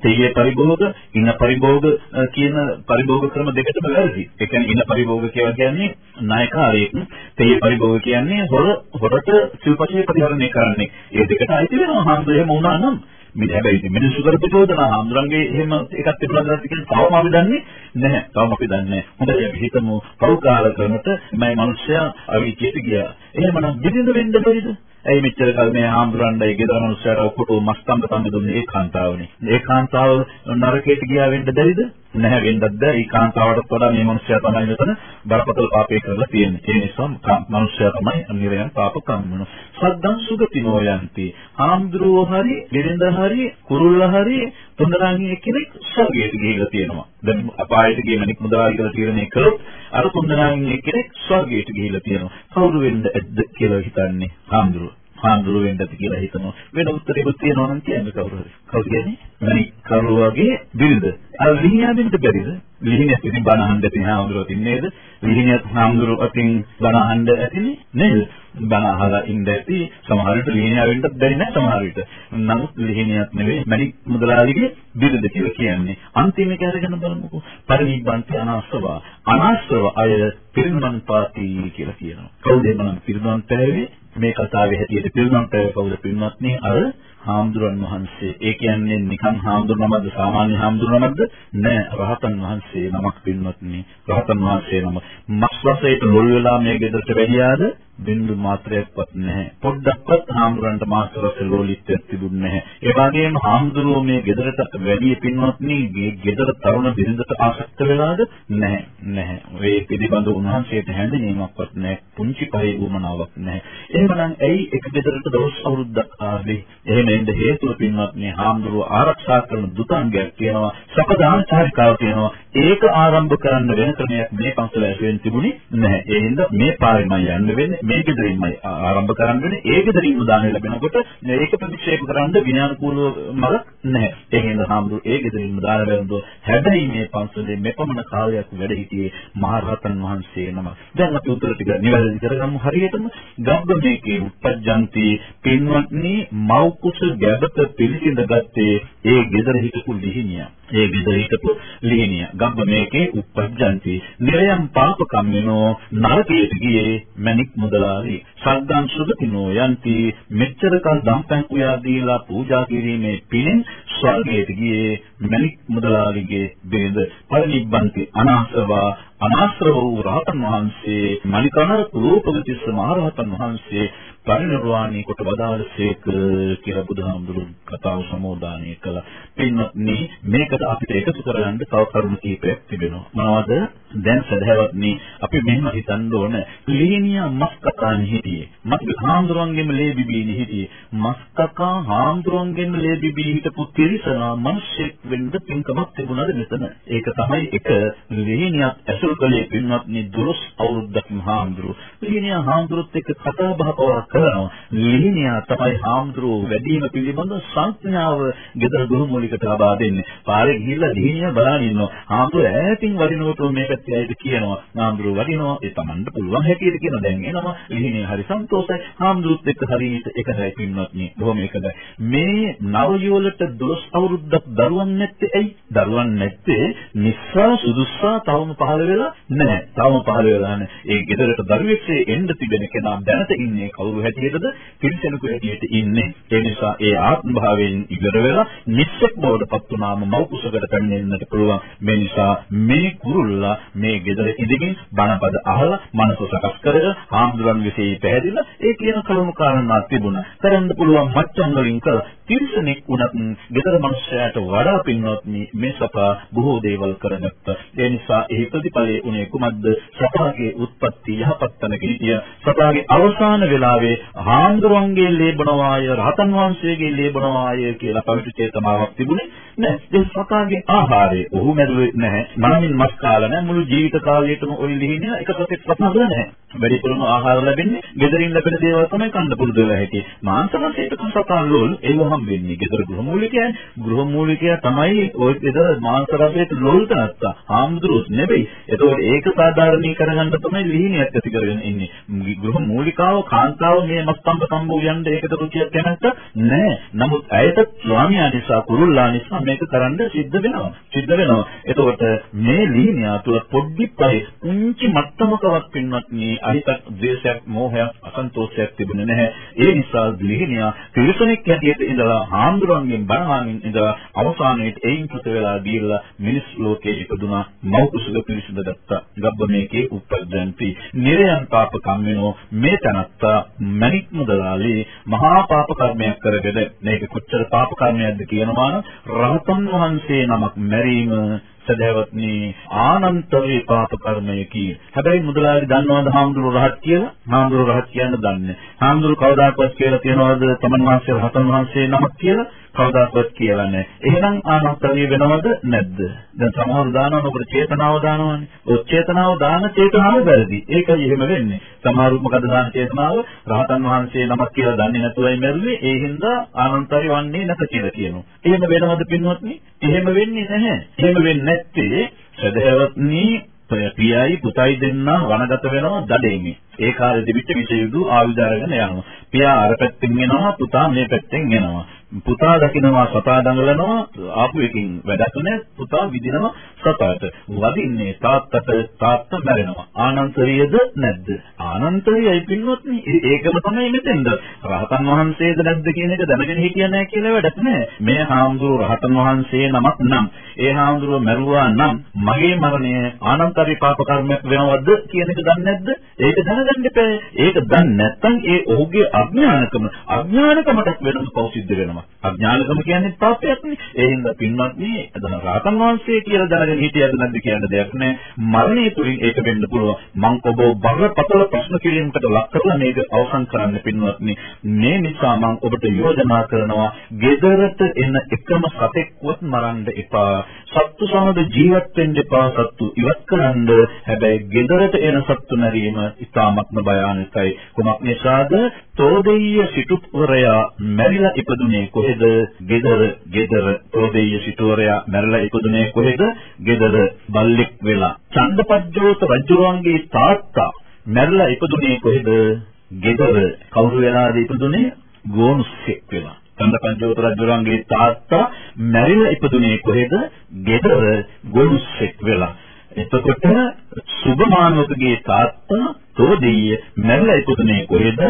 තේයේ පරිභෝග, ඉන්න පරිභෝග කියන පරිභෝග ක්‍රම දෙකටම වැරදි. ඒ කියන්නේ ඉන්න පරිභෝග කියලා කියන්නේ ණයකාරයෙක්. තේයේ පරිභෝග කියන්නේ හොර හොරට සිල්පතිය ප්‍රතිහරණය කරන්නේ. ඒ දෙකට අයිති වෙනවා. හම්බ එහෙම වුණා නම් මේ හැබැයි මිනිස්සු කරපු චෝදනා හඳුරන්ගේ එහෙම එකක් තිබුණාද නැද්ද කියලා තවම අපි දන්නේ නැහැ. තවම අපි දන්නේ නැහැ. හොඳට අපි හිතමු පෞකාර කරනට මේ මිනිස්සයා අවිචිත ගියා. එහෙමනම් බිරිඳ වෙන්න බැරිද? ඇයි මෙච්චර කල් මේ ආම්බුරණ්ඩයි ගෙදර මිනිස්සයාට ඔක්කොට මස්තම්බ තම්බ දුන්නේ ඒ කාන්තාවනේ. ඒ කාන්තාව නරකයට ගියා වෙන්න බැරිද? නැහැ වෙන්නත් බෑ. ඒ කාන්තාවටත් වඩා මේ මිනිස්සයා තමයි මෙතන බරපතල පාපේ කරලා තියෙන්නේ. ඒ නිසා මිනිස්සයා තමයි නිරයන් පාප කම්මන. සද්දං සුගතිනෝ යන්ති. ආම්ද්‍රෝ හරි, ගෙරින්ද හරි, කුරුල්ල හරි තුන්දරාගේ කෙනෙක් ස්වර්ගයට ගිහිල්ලා තියෙනවා. දැන් අපායට ගිය මණික් මුදායි කියලා තීරණය කළොත් අර තුන්දරාගේ කෙනෙක් ස්වර්ගයට ගිහිල්ලා තියෙනවා. කවුරු වෙන්න ඇද්ද කියලා හිතන්නේ ආම්ද්‍රෝ හාමුදුරු වෙන්නද කියලා හිතනවා. වෙන උත්තරයක්වත් තියෙනවා නම් කියන්න කවුරුහරි. කවුද කියන්නේ? මණික් කරුවාගේ බිරිඳ. අර ලිහිණියා බිරිඳ බැරිද? ලිහිණියත් ඉතින් බණ අහන්න තියෙන හාමුදුරුවෝ තින් නේද? ලිහිණියත් හාමුදුරුවෝ අතින් බණ අහන්න ඇතිනේ නේද? බණ අහලා ඉඳ ඇති සමහර විට ලිහිණියා වෙන්නත් බැරි නෑ සමහර විට. නමුත් ලිහිණියක් නෙවෙයි මණික් මුදලාලිගේ බිරිඳ කියලා කියන්නේ. අන්තිම එක අරගෙන බලමුකෝ. පරිනිබ්බන්ති අනාස්ව අනාස්ව අය පිරිනමන් පාති කියලා කියනවා. කවුද එමනම් පිරිනමන් පෑවේ? මේ කතාවේ හැටියට පිරිනමන් පෑවේ කවුද පින්වත්නි? අර හාමුදුරන් වහන්සේ. ඒ කියන්නේ නිකන් හාමුදුර නමක්ද සාමාන්‍ය හාමුදුර නමක්ද? නෑ රහතන් වහන්සේ නමක් පින්වත්නි. රහතන් වහන්සේ නම. මස් වශයෙන් ලොල් වෙලා මේ ගෙදරට වැඩියාද? බින්දු මාත්‍රයක්වත් නැහැ. පොඩ්ඩක්වත් හාමුදුරන්ට මාස්ටරස් ලෝලිත්වයක් තිබුණ නැහැ. ඒ වගේම හාමුදුරුවෝ මේ ගෙදරට වැඩි පින්වත්නි මේ ගෙදර තරුණ බිරිඳට ආසක්ත වෙලාද? නැහැ. නැහැ. ඒ පිළිබඳ උන්වහන්සේට හැඳිනීමක්වත් නැහැ. පුංචි පහේ උමනාවක් නැහැ. එහෙමනම් ඇයි එක ගෙදරට දවස් අවුරුද්දක් ආවේ? එහෙම ඉන්න හේතුව පින්වත්නි හාමුදුරුවෝ ආරක්ෂා කරන දුතාංගයක් තියෙනවා. සපදාන චාරිකාව තියෙනවා. ඒක ආරම්භ කරන්න වෙන ක්‍රමයක් මේ පන්සල ඇතුලෙන් තිබුණේ නැහැ. ඒ හින්දා මේ පාරෙමයි යන්න වෙන්නේ. මේ ගෙදරින්මයි ආරම්භ කරන්න වෙන්නේ. ඒ ගෙදරින් උදාන ලැබෙනකොට මේක ප්‍රතික්ෂේප කරන්න විඥානකූලව මඟ නැහැ. ඒ හින්දා හාමුදුරු ඒ ගෙදරින් උදාන ලැබෙනදෝ හැබැයි මේ පන්සලේ මෙපමණ කාලයක් වැඩ සිටියේ මහරහතන් වහන්සේ නම. දැන් අපි උත්තර ටික නිවැරදි කරගමු හරියටම. ගබ්බමේකේ උපජ්ජන්ති පින්වත්නි මව් කුස ගැබත පිළිසිඳ ගත්තේ ඒ ගෙදර හිටපු ලිහිණියා. ඒ ගෙදර හිටපු ලිහිණියා. ගබ්බමේකේ උපජ්ජන්ති නිරයම් පාපකම්මිනෝ නරකයට ගියේ මණික් මුදලාලි සද්දං සුගතිනෝ යන්ති. මෙච්චර කල් දම්පැන් කුයා දීලා පූජා කිරීමේ පිණින් ස්වර්ගයට ගියේ මණික් මුදලාලිගේ බිරිඳ පරිනිබ්බන්ති අනාසවා අනාශ්‍රව වූ රහතන් වහන්සේ මණිකනර රූපගතිස්ස මහරහතන් වහන්සේ පරිනිර්වාණය කොට වදාළසේක කියලා බුදුහාමුදුරුවෝ කතාව සමෝදානය කළා. පින්වත්නි මේකට අපිට එකතු කරගන්න තව කරුණු කීපයක් තිබෙනවා. මොනවද? දැන් සදහවත්නි අපි මෙහෙම හිතන්න ඕන. ලීනියා මස්කකානි හිටියේ. මත් හාමුදුරන්ගෙම ලේ බිබීනි හිටියේ. මස්කකා හාමුදුරන්ගෙම ලේ බිබී හිටපු තිරිසනා මිනිස්සෙක් වෙන්න පින්කමක් තිබුණාද මෙතන? ඒක තමයි එක ලීනියක් ඇසුරු කළේ පින්වත්නි 12 අවුරුද්දක් හාමුදුරුවෝ. ලීනියා හාමුදුරුවොත් එක්ක කතා බහ පවා කරනවා. ලිහිණියා තමයි හාමුදුරුවෝ වැඩිම පිළිබඳ සංඥාව ගෙදර ගුරුමූලිකට ලබා දෙන්නේ. පාරේ ගිහිල්ලා ලිහිණියා බලන් ඉන්නවා. හාමුදුරුවෝ ඈතින් වඩිනකොට මේ පැත්තේ ඇයිද කියනවා. හාමුදුරුවෝ වඩිනවා. ඒ Tamanට පුළුවන් හැටියට කියන දැන් එනවා. ලිහිණියා හරි සන්තෝෂයි. හාමුදුරුවොත් එක්ක හරියට එකයි පින්වත් නේ. බොහොම එකයි. මේ නවයෝලට 12 අවුරුද්දක් දරුවන් නැත්තේ ඇයි? දරුවන් නැත්තේ නිස්සා සුදුස්සා තවම පහළ වෙලා නැහැ. තවම පහළ වෙලා නැහැ. ඒ ගෙදරට දරුවෙක් එන්න තිබෙන කෙනා දැනට ඉන්නේ කවුරු හැටියටද පිරිසෙනෙකු හැටියට ඉන්නේ. ඒ නිසා ඒ ආත්ම භාවයෙන් ඉවර වෙලා නිස්සක් බවට පත් වුණාම මව් කුසකට පැමිණෙන්නට පුළුවන්. මේ නිසා මේ කුරුල්ලා මේ ගෙදර ඉඳගෙන බණපද අහලා මනස සකස් කරගෙන හාමුදුරන් විශ්ේ පැහැදිලා ඒ කියන කරුණු කාරණා තිබුණා. කරන්න පුළුවන් මච්චන් වලින් කළ තිරිසනෙක් වුණත් ගෙදර මිනිස්සයාට වඩා පින්වත් මේ සපා බොහෝ දේවල් කරගත්තා. ඒ නිසා එහි ප්‍රතිඵලයේ උනේ කුමක්ද? සපාගේ උත්පත්ති යහපත් තැනක හිටිය. සපාගේ අවසාන වෙලාවේ හාමුදුරන්ගේ ලේබනවාය රහතන් වහන්සේගේ ලේබනවාය කියලා පවිත්‍ර චේතනාවක් තිබුණේ නෑ. ඒ සතාගේ ආහාරය ඔහු මැරුවේ නැහැ. මනමින් මස් කාලා නැහැ. මුළු ජීවිත කාලයටම ඔය ලිහිණිය එක සතෙක් වතනද නැහැ. වැඩිපුරම ආහාර ලැබෙන්නේ ගෙදරින් ලැබෙන දේවල් තමයි කන්න පුරුදු වෙලා හිටියේ. මාංශ රසයට සතාන් ලෝල් ඒව හම් වෙන්නේ. ගෙදර ගෘහමූලිකයන් ගෘහමූලිකයා තමයි ඔය ගෙදර මාංශ රසයට ලෝල් කරත්තා. හාමුදුරුවෝ නෙවෙයි. ඒතකොට ඒක සාධාරණී කරගන්න තමයි ලිහිණියක් ඇති කරගෙන ඉන්නේ. ගෘහමූලිකාව කාන්තාව මේ මස්තම්බ සම්බෝ යන්න ඒකට රුචියක් කැමැත්ත නැහැ. නමුත් ඇයට ස්වාමියා නිසා කුරුල්ලා නිසා මේක කරන්න සිද්ධ වෙනවා. සිද්ධ වෙනවා. එතකොට මේ ලීනියා තුළ පොඩ්ඩි පහේ උන්චි මට්ටමකවත් පින්වත් මේ අහිත ද්වේෂයක්, මෝහයක්, අසන්තෝෂයක් තිබුණේ නැහැ. ඒ නිසා ලීනියා තිරසනෙක් හැටියට ඉඳලා හාමුදුරන්ගෙන් බණහාමින් ඉඳලා අවසානයේට එයින් පුත වෙලා දීලා මිනිස් ලෝකයේ ඉපදුනා මව් කුසල පිරිසිඳ ගත්තා. ගබ්බමේකේ උපද්දන්ති. නිරයන් පාප කම්මිනෝ මේ තනත්තා මණික් මුදලාලි මහා පාප කර්මයක් කරගෙන මේක කොච්චර පාප කර්මයක්ද කියනවා නම් රහතන් වහන්සේ නමක් මැරීම සදහවත්නි ආනන්තරේ පාප කර්මයකි. හැබැයි මුදලාලි දන්නවද හාමුදුරු රහත් කියලා? හාමුදුරු රහත් කියන්න දන්නේ. හාමුදුරු කවදාකවත් කියලා තියනවද තමන් වහන්සේ රහතන් වහන්සේ නමක් කියලා? කවදාකවත් කියලා නැහැ. එහෙනම් ආනන්තරිය වෙනවද නැද්ද? දැන් සමහර දානවන ඔබට චේතනාව දානවනේ. ඔය චේතනාව දාන චේතනාව වැරදි. ඒකයි එහෙම වෙන්නේ. සමහරු මොකද දාන චේතනාව රහතන් වහන්සේ නමක් කියලා දන්නේ නැතුවයි මැරුවේ. ඒ හින්දා ආනන්තරිය වන්නේ නැත කියලා කියනවා. එහෙම වෙනවද පින්වත්නි? එහෙම වෙන්නේ නැහැ. එහෙම වෙන්නේ නැත්තේ සදහවත්නි පියයි පුතයි දෙන්නා වනගත වෙනවා දඩේමේ. ඒ කාලේ දෙවිච්ච විශේෂ ආයුධ අරගෙන යනවා. පියා අර පැත්තෙන් එනවා පුතා මේ පැත්තෙන් එනවා. පුතා දකිනවා සතා දඟලනවා ආපු එකකින් වැඩක් නැහැ. පුතා විදිනවා සතාට වදින්නේ තාත්තට තාත්තා මැරෙනවා. ආනන්තරියද නැද්ද? ආනන්තරියයි පින්වත්නි. ඒකම තමයි මෙතෙන්ද. රහතන් වහන්සේද නැද්ද කියන එක දැනගෙන හිටියා නැහැ කියලා වැඩක් නැහැ මේ හාමුදුරුවෝ රහතන් වහන්සේ නමක් නම් ඒ හාමුදුරුවෝ මැරුවා නම් මගේ මරණය ආනන්තරි පාප කර්මයක් වෙනවද කියන එක දන්නේ නැද්ද? ඒක දැනගන්න එපා. ඒක දන්නේ නැත්නම් ඒ ඔහුගේ අඥානකම අඥානකමට වෙනම පෞසිද්ධ වෙනවා. අඥානකම කියන්නේ පාපයක්නේ. ඒ හින්දා පින්වත්නි, අදන රාතන් වහන්සේ කියලා දැනගෙන හිටියද නැද්ද කියන දෙයක් නෑ. මරණය තුලින් ඒක වෙන්න පුළුවන්. මං ඔබ බරපතල ප්‍රශ්න කිරීමකට ලක් කරලා මේක අවසන් කරන්න පින්වත්නි. මේ නිසා මං ඔබට යෝජනා කරනවා, ගෙදරට එන එකම සතෙක්වත් මරන්න එපා. සත්තු සමග ජීවත් වෙන්න එපා. සත්තු ඉවත් කරන්න. හැබැයි ගෙදරට එන සත්තු මැරීම ඉතාමත්ම භයානකයි. කොමක් නිසාද? තෝදෙය්‍ය සිටුපුරයා මැරිලා ඉපදුනේ කොහෙද? ගෙදර ගෙදර තෝදෙය්‍ය සිටුවරයා මැරිලා ඉපදුනේ කොහෙද? ගෙදර බල්ලෙක් වෙලා. චන්දපජ්ජෝත රජුරුවන්ගේ තාත්තා මැරිලා ඉපදුනේ කොහෙද? ගෙදර කවුරු වෙලාද ඉපදුනේ? ගෝනුස්සෙක් වෙලා. චන්දපජ්ජෝත රජුරුවන්ගේ තාත්තා මැරිලා ඉපදුනේ කොහෙද? ගෙදර ගෝනුස්සෙක් වෙලා. එතකොට සුභමානවකගේ තාත්තා තෝදෙය මැරලා ඉපදුනේ කොහෙද?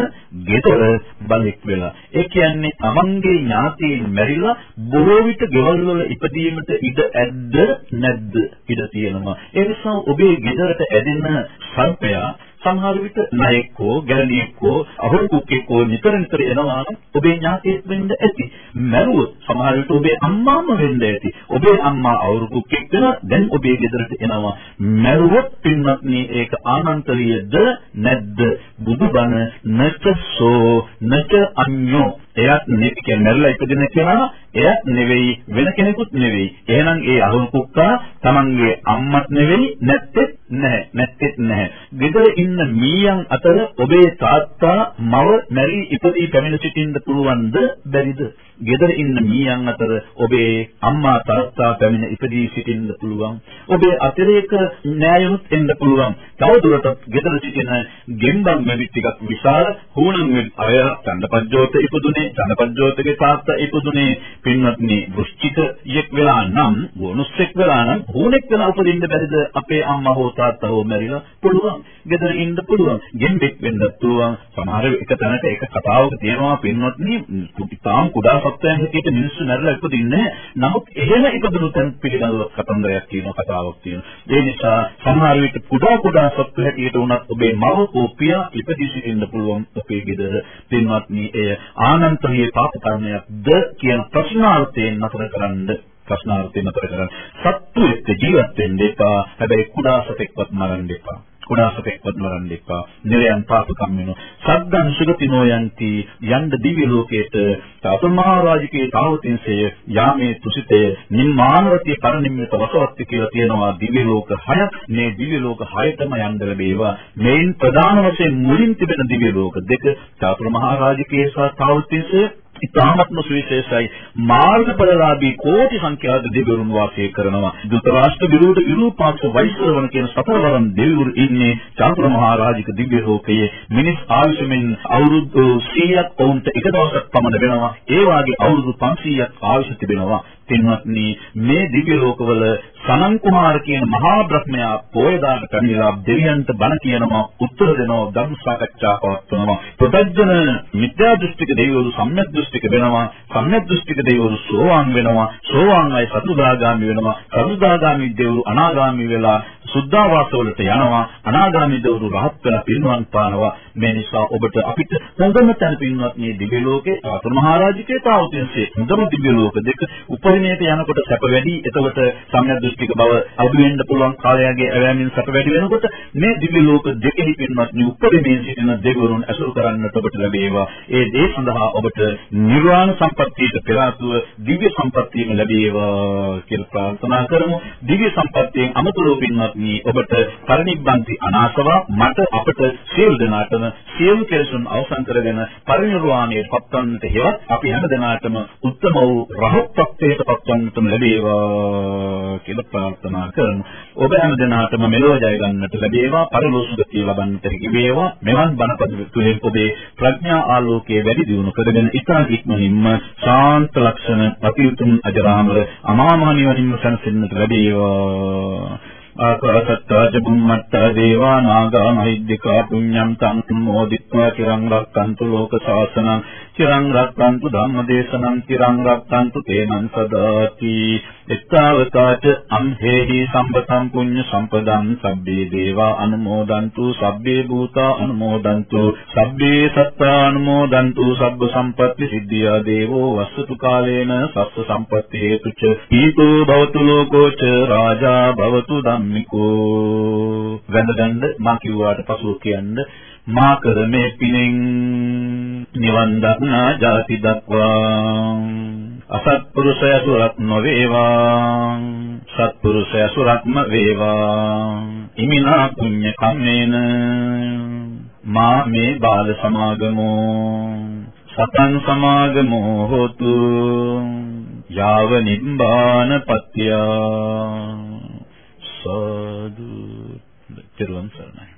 ගෙදර බලෙක් වෙලා. ඒ කියන්නේ තමන්ගේ ඥාතීන් මැරිලා බොහෝ විට ගෙවල් වල ඉපදීමට ඉඩ ඇද්ද නැද්ද? ඉඩ තියෙනවා. ඒ නිසා ඔබේ ගෙදරට ඇදෙන සර්පයා සමහර විට නයෙක්කෝ ගැරණියෙක්කෝ අහුරු කුක්කෙක්කෝ නිතර නිතර එනවා නම් ඔබේ ඥාතියෙක් වෙන්න ඇති. මරුවොත් සමහර විට ඔබේ අම්මාම වෙන්න ඇති. ඔබේ අම්මා අහුරු කුක්කෙක් වෙන දැන් ඔබේ ගෙදරට එනවා. මරුවොත් පින්වත්නි ඒක ආනන්තරීයද නැද්ද? බුදුබණ නචසෝ නච අඤ්ඤෝ එයත් නෙවෙයි මැරලා ඉපදින කෙනා එයත් නෙවෙයි වෙන කෙනෙකුත් නෙවෙයි. එහෙනම් ඒ අහුරු කුක්කා Tamange අම්මත් නෙවෙයි නැත්තේ නැහැ. නැත්තේ නැහැ. ගෙදර ඉන්න මීයන් අතර ඔබේ තාත්තා මව මැරි ඉපදී පැමිණ සිටින්න පුළුවන්ද බැරිද? ගෙදර ඉන්න මීයන් අතර ඔබේ අම්මා තාත්තා පැමිණ ඉපදී සිටින්න පුළුවන්. ඔබේ අතිරේක න්යායමුත් එන්න පුළුවන්. තවදුරටත් ගෙදර සිටින ගෙම්බන් මෙවි ටිකක් විශාල හුණන් අය චන්දපජ්ජෝත ඉපදුනේ චන්දපජ්ජෝතගේ තාත්තා ඉපදුනේ පින්වත්නි වෘශ්චිකයෙක් වෙලා නම් ගෝනුස්සෙක් වෙලා නම් හුණෙක් වෙලා උපදින්න බැරිද අපේ අම්මා හෝ තාත්තා හෝ මැරිලා පුළුවන්. ගෙදර ඉන්න පුළුවන්. ගෙම්බෙක් වෙන්න පුළුවන්. සමහර එක තැනක එක කතාවක තියෙනවා පින්වත්නි තාම කුඩා සත්වයන් හැටියට මිනිස්සු මැරලා ඉපදින්නේ නමුත් එහෙම ඉපදුණු තැන් පිළිබඳව කතන්දරයක් තියෙනවා කතාවක් තියෙනවා. ඒ නිසා සමහර විට කුඩා කුඩා සත්ව හැටියට උනත් ඔබේ මව කෝපිය ඉපදී සිටින්න පුළුවන් ඔබේ ගෙදර. පින්වත්නි එය ආනන්තරීය පාප කර්මයක්ද කියන ප්‍රශ්නාර්ථයෙන් නතර කරන්න ප්‍රශ්නාර්ථයෙන් නතර කරන්න. සත්තු එක්ක ජීවත් වෙන්න එපා. හැබැයි කුඩා සතෙක්වත් මරන්න එපා. කුඩාසපෙක්වත් මරන්න එපා. නිරයන් පාපකම් වෙනවා. සද්දං සුගතිනෝ යන්ති යන්න දිව්‍ය ලෝකයට සතමහා රාජිකේ තාවතින්සේ යාමේ තුසිතේ නිම්මානවති පරිනිම්මිත වසවත්ති කියලා තියෙනවා දිව්‍ය ලෝක 6ක්. මේ දිව්‍ය ලෝක 6ටම යන්න ලැබේවා. මේන් ප්‍රධාන වශයෙන් මුලින් තිබෙන දිව්‍ය ලෝක දෙක චාතුර්මහා රාජිකේ සහ තාවතින්සේ ඉතාමත්ම සුවිශේෂයි. මාර්ගඵලලාභී කෝටි සංඛ්‍යාත දෙවිවරුන් වාසය කරනවා. දුත රාෂ්ට්‍ර විරෝධ විරූපාක්ෂ වෛශ්‍රවණ කියන සතරවරන් දෙවිවරු ඉන්නේ චාතුර මහා රාජික දිව්‍ය ලෝකයේ මිනිස් ආයුෂෙන් අවුරුදු 100ක් වුන්ට එක දවසක් පමණ වෙනවා. ඒ වාගේ අවුරුදු 500ක් ආයුෂ තිබෙනවා. පින්වත්නි මේ දිව්‍ය ලෝකවල සනන් කුමාර කියන මහා බ්‍රහ්මයා පොයදාට පැමිණලා දෙවියන්ට බණ කියනවා උත්තර දෙනවා ධර්ම සාකච්ඡා පවත්වනවා ප්‍රත්‍යජන මිත්‍යා දෘෂ්ටික දෙවිවරු සම්‍යක් දෘෂ්ටික වෙනවා සම්‍යක් දෘෂ්ටික දෙවිවරු සෝවාන් වෙනවා සෝවාන් අය සතුදාගාමි වෙනවා සතුදාගාමි දෙවිවරු අනාගාමි වෙලා සුද්ධාවාස වලට යනවා අනාගාමී දවරු රහත් වෙලා පින්වන් පානවා මේ නිසා ඔබට අපිට හොඳම තැන පින්වත් මේ දිව්‍ය ලෝකේ ආතුරු මහරජිකේ තාවතින්සේ හොඳම දිව්‍ය ලෝක දෙක උපය උපරිමයට යනකොට සැප වැඩි. එතකොට සම්‍යක් දෘෂ්ටික බව අඩු වෙන්න පුළුවන් කාලයගේ ඇවෑමෙන් සැප වැඩි වෙනකොට මේ දිව්‍ය ලෝක දෙකෙහි පින්වත්නි උපරිමයෙන් සිටින දෙවිවරුන් ඇසුරු කරන්නට ඔබට ලැබේවා. ඒ දේ සඳහා ඔබට නිර්වාණ සම්පත්තියට පෙර ආතුව දිව්‍ය සම්පත්තියම ලැබේවා කියලා ප්‍රාර්ථනා කරමු. දිව්‍ය සම්පත්තියෙන් අමතරව පින්වත්නි ඔබට පරිනිබ්බන්ති අනාසවා මට අපට සියලු දෙනාටම සියලු කෙලෙසුන් අවසන් කරගෙන පරිනිර්වාණයට පත්වන්නට හේවත් අපි හැම දෙනාටම උත්තම වූ රහත් ත්වයට පත්වන්නට ලැබේවා කියලා ප්‍රාර්ථනා කරමු. ඔබ හැම දිනාටම මෙලොව ජය ගන්නට ලැබේවා, පරලෝක සුගතිය ලබන්නට ලැබේවා. මෙවන් බණපද තුළින් ඔබේ ප්‍රඥා ආලෝකයේ වැඩි දියුණු කරගෙන ඉතා ඉක්මනින්ම ශාන්ත ලක්ෂණ ප්‍රතිඋතුම් අජරාමර අමාමහ නිවනින්ම සැනසෙන්නට ලැබේවා. ආකාසත්තාජුම්මත්තා දේවා නාගා මහිද්దికා පුඤ්ඤං තං මොදිත්වා චිරං රක්칸තු ලෝක ශාසනං චිරං රක්칸තු ධම්මදේශනං චිරං රක්칸තු තේනං සදාති. එත්තාවතාච අම්හෙහි සම්පතං පුඤ්ඤ සම්පදං සබ්බේ දේවා අනුමෝදන්තු සබ්බේ භූතා අනුමෝදන්තු සබ්බේ සත්තා අනුමෝදන්තු සබ්බ සම්පත්‍ති සිද්ධියා දේවෝ වස්සතු කාලේන සස්ස සම්පත්ති හේතුච. ඊතෝ භවතු ලෝකෝච රාජා භවතු ධම්ම ධම්මිකෝ වැඳගන්න මා කිව්වාට පසුව කියන්න මා කරමේ පිනෙන් නිවන් දක්නා ජාති දක්වා. අසත්පුරුෂය සුරත් නොවේවා. සත්පුරුෂය සුරත්ම වේවා. ඉමිනා පුඤ්ඤ කම්මේන. මා මේ බාල සමාගමෝ. සතං සමාගමෝ හෝතු. යාව නිබ්බාන පත්‍යා සාදු. තෙරුවන් සරණයි.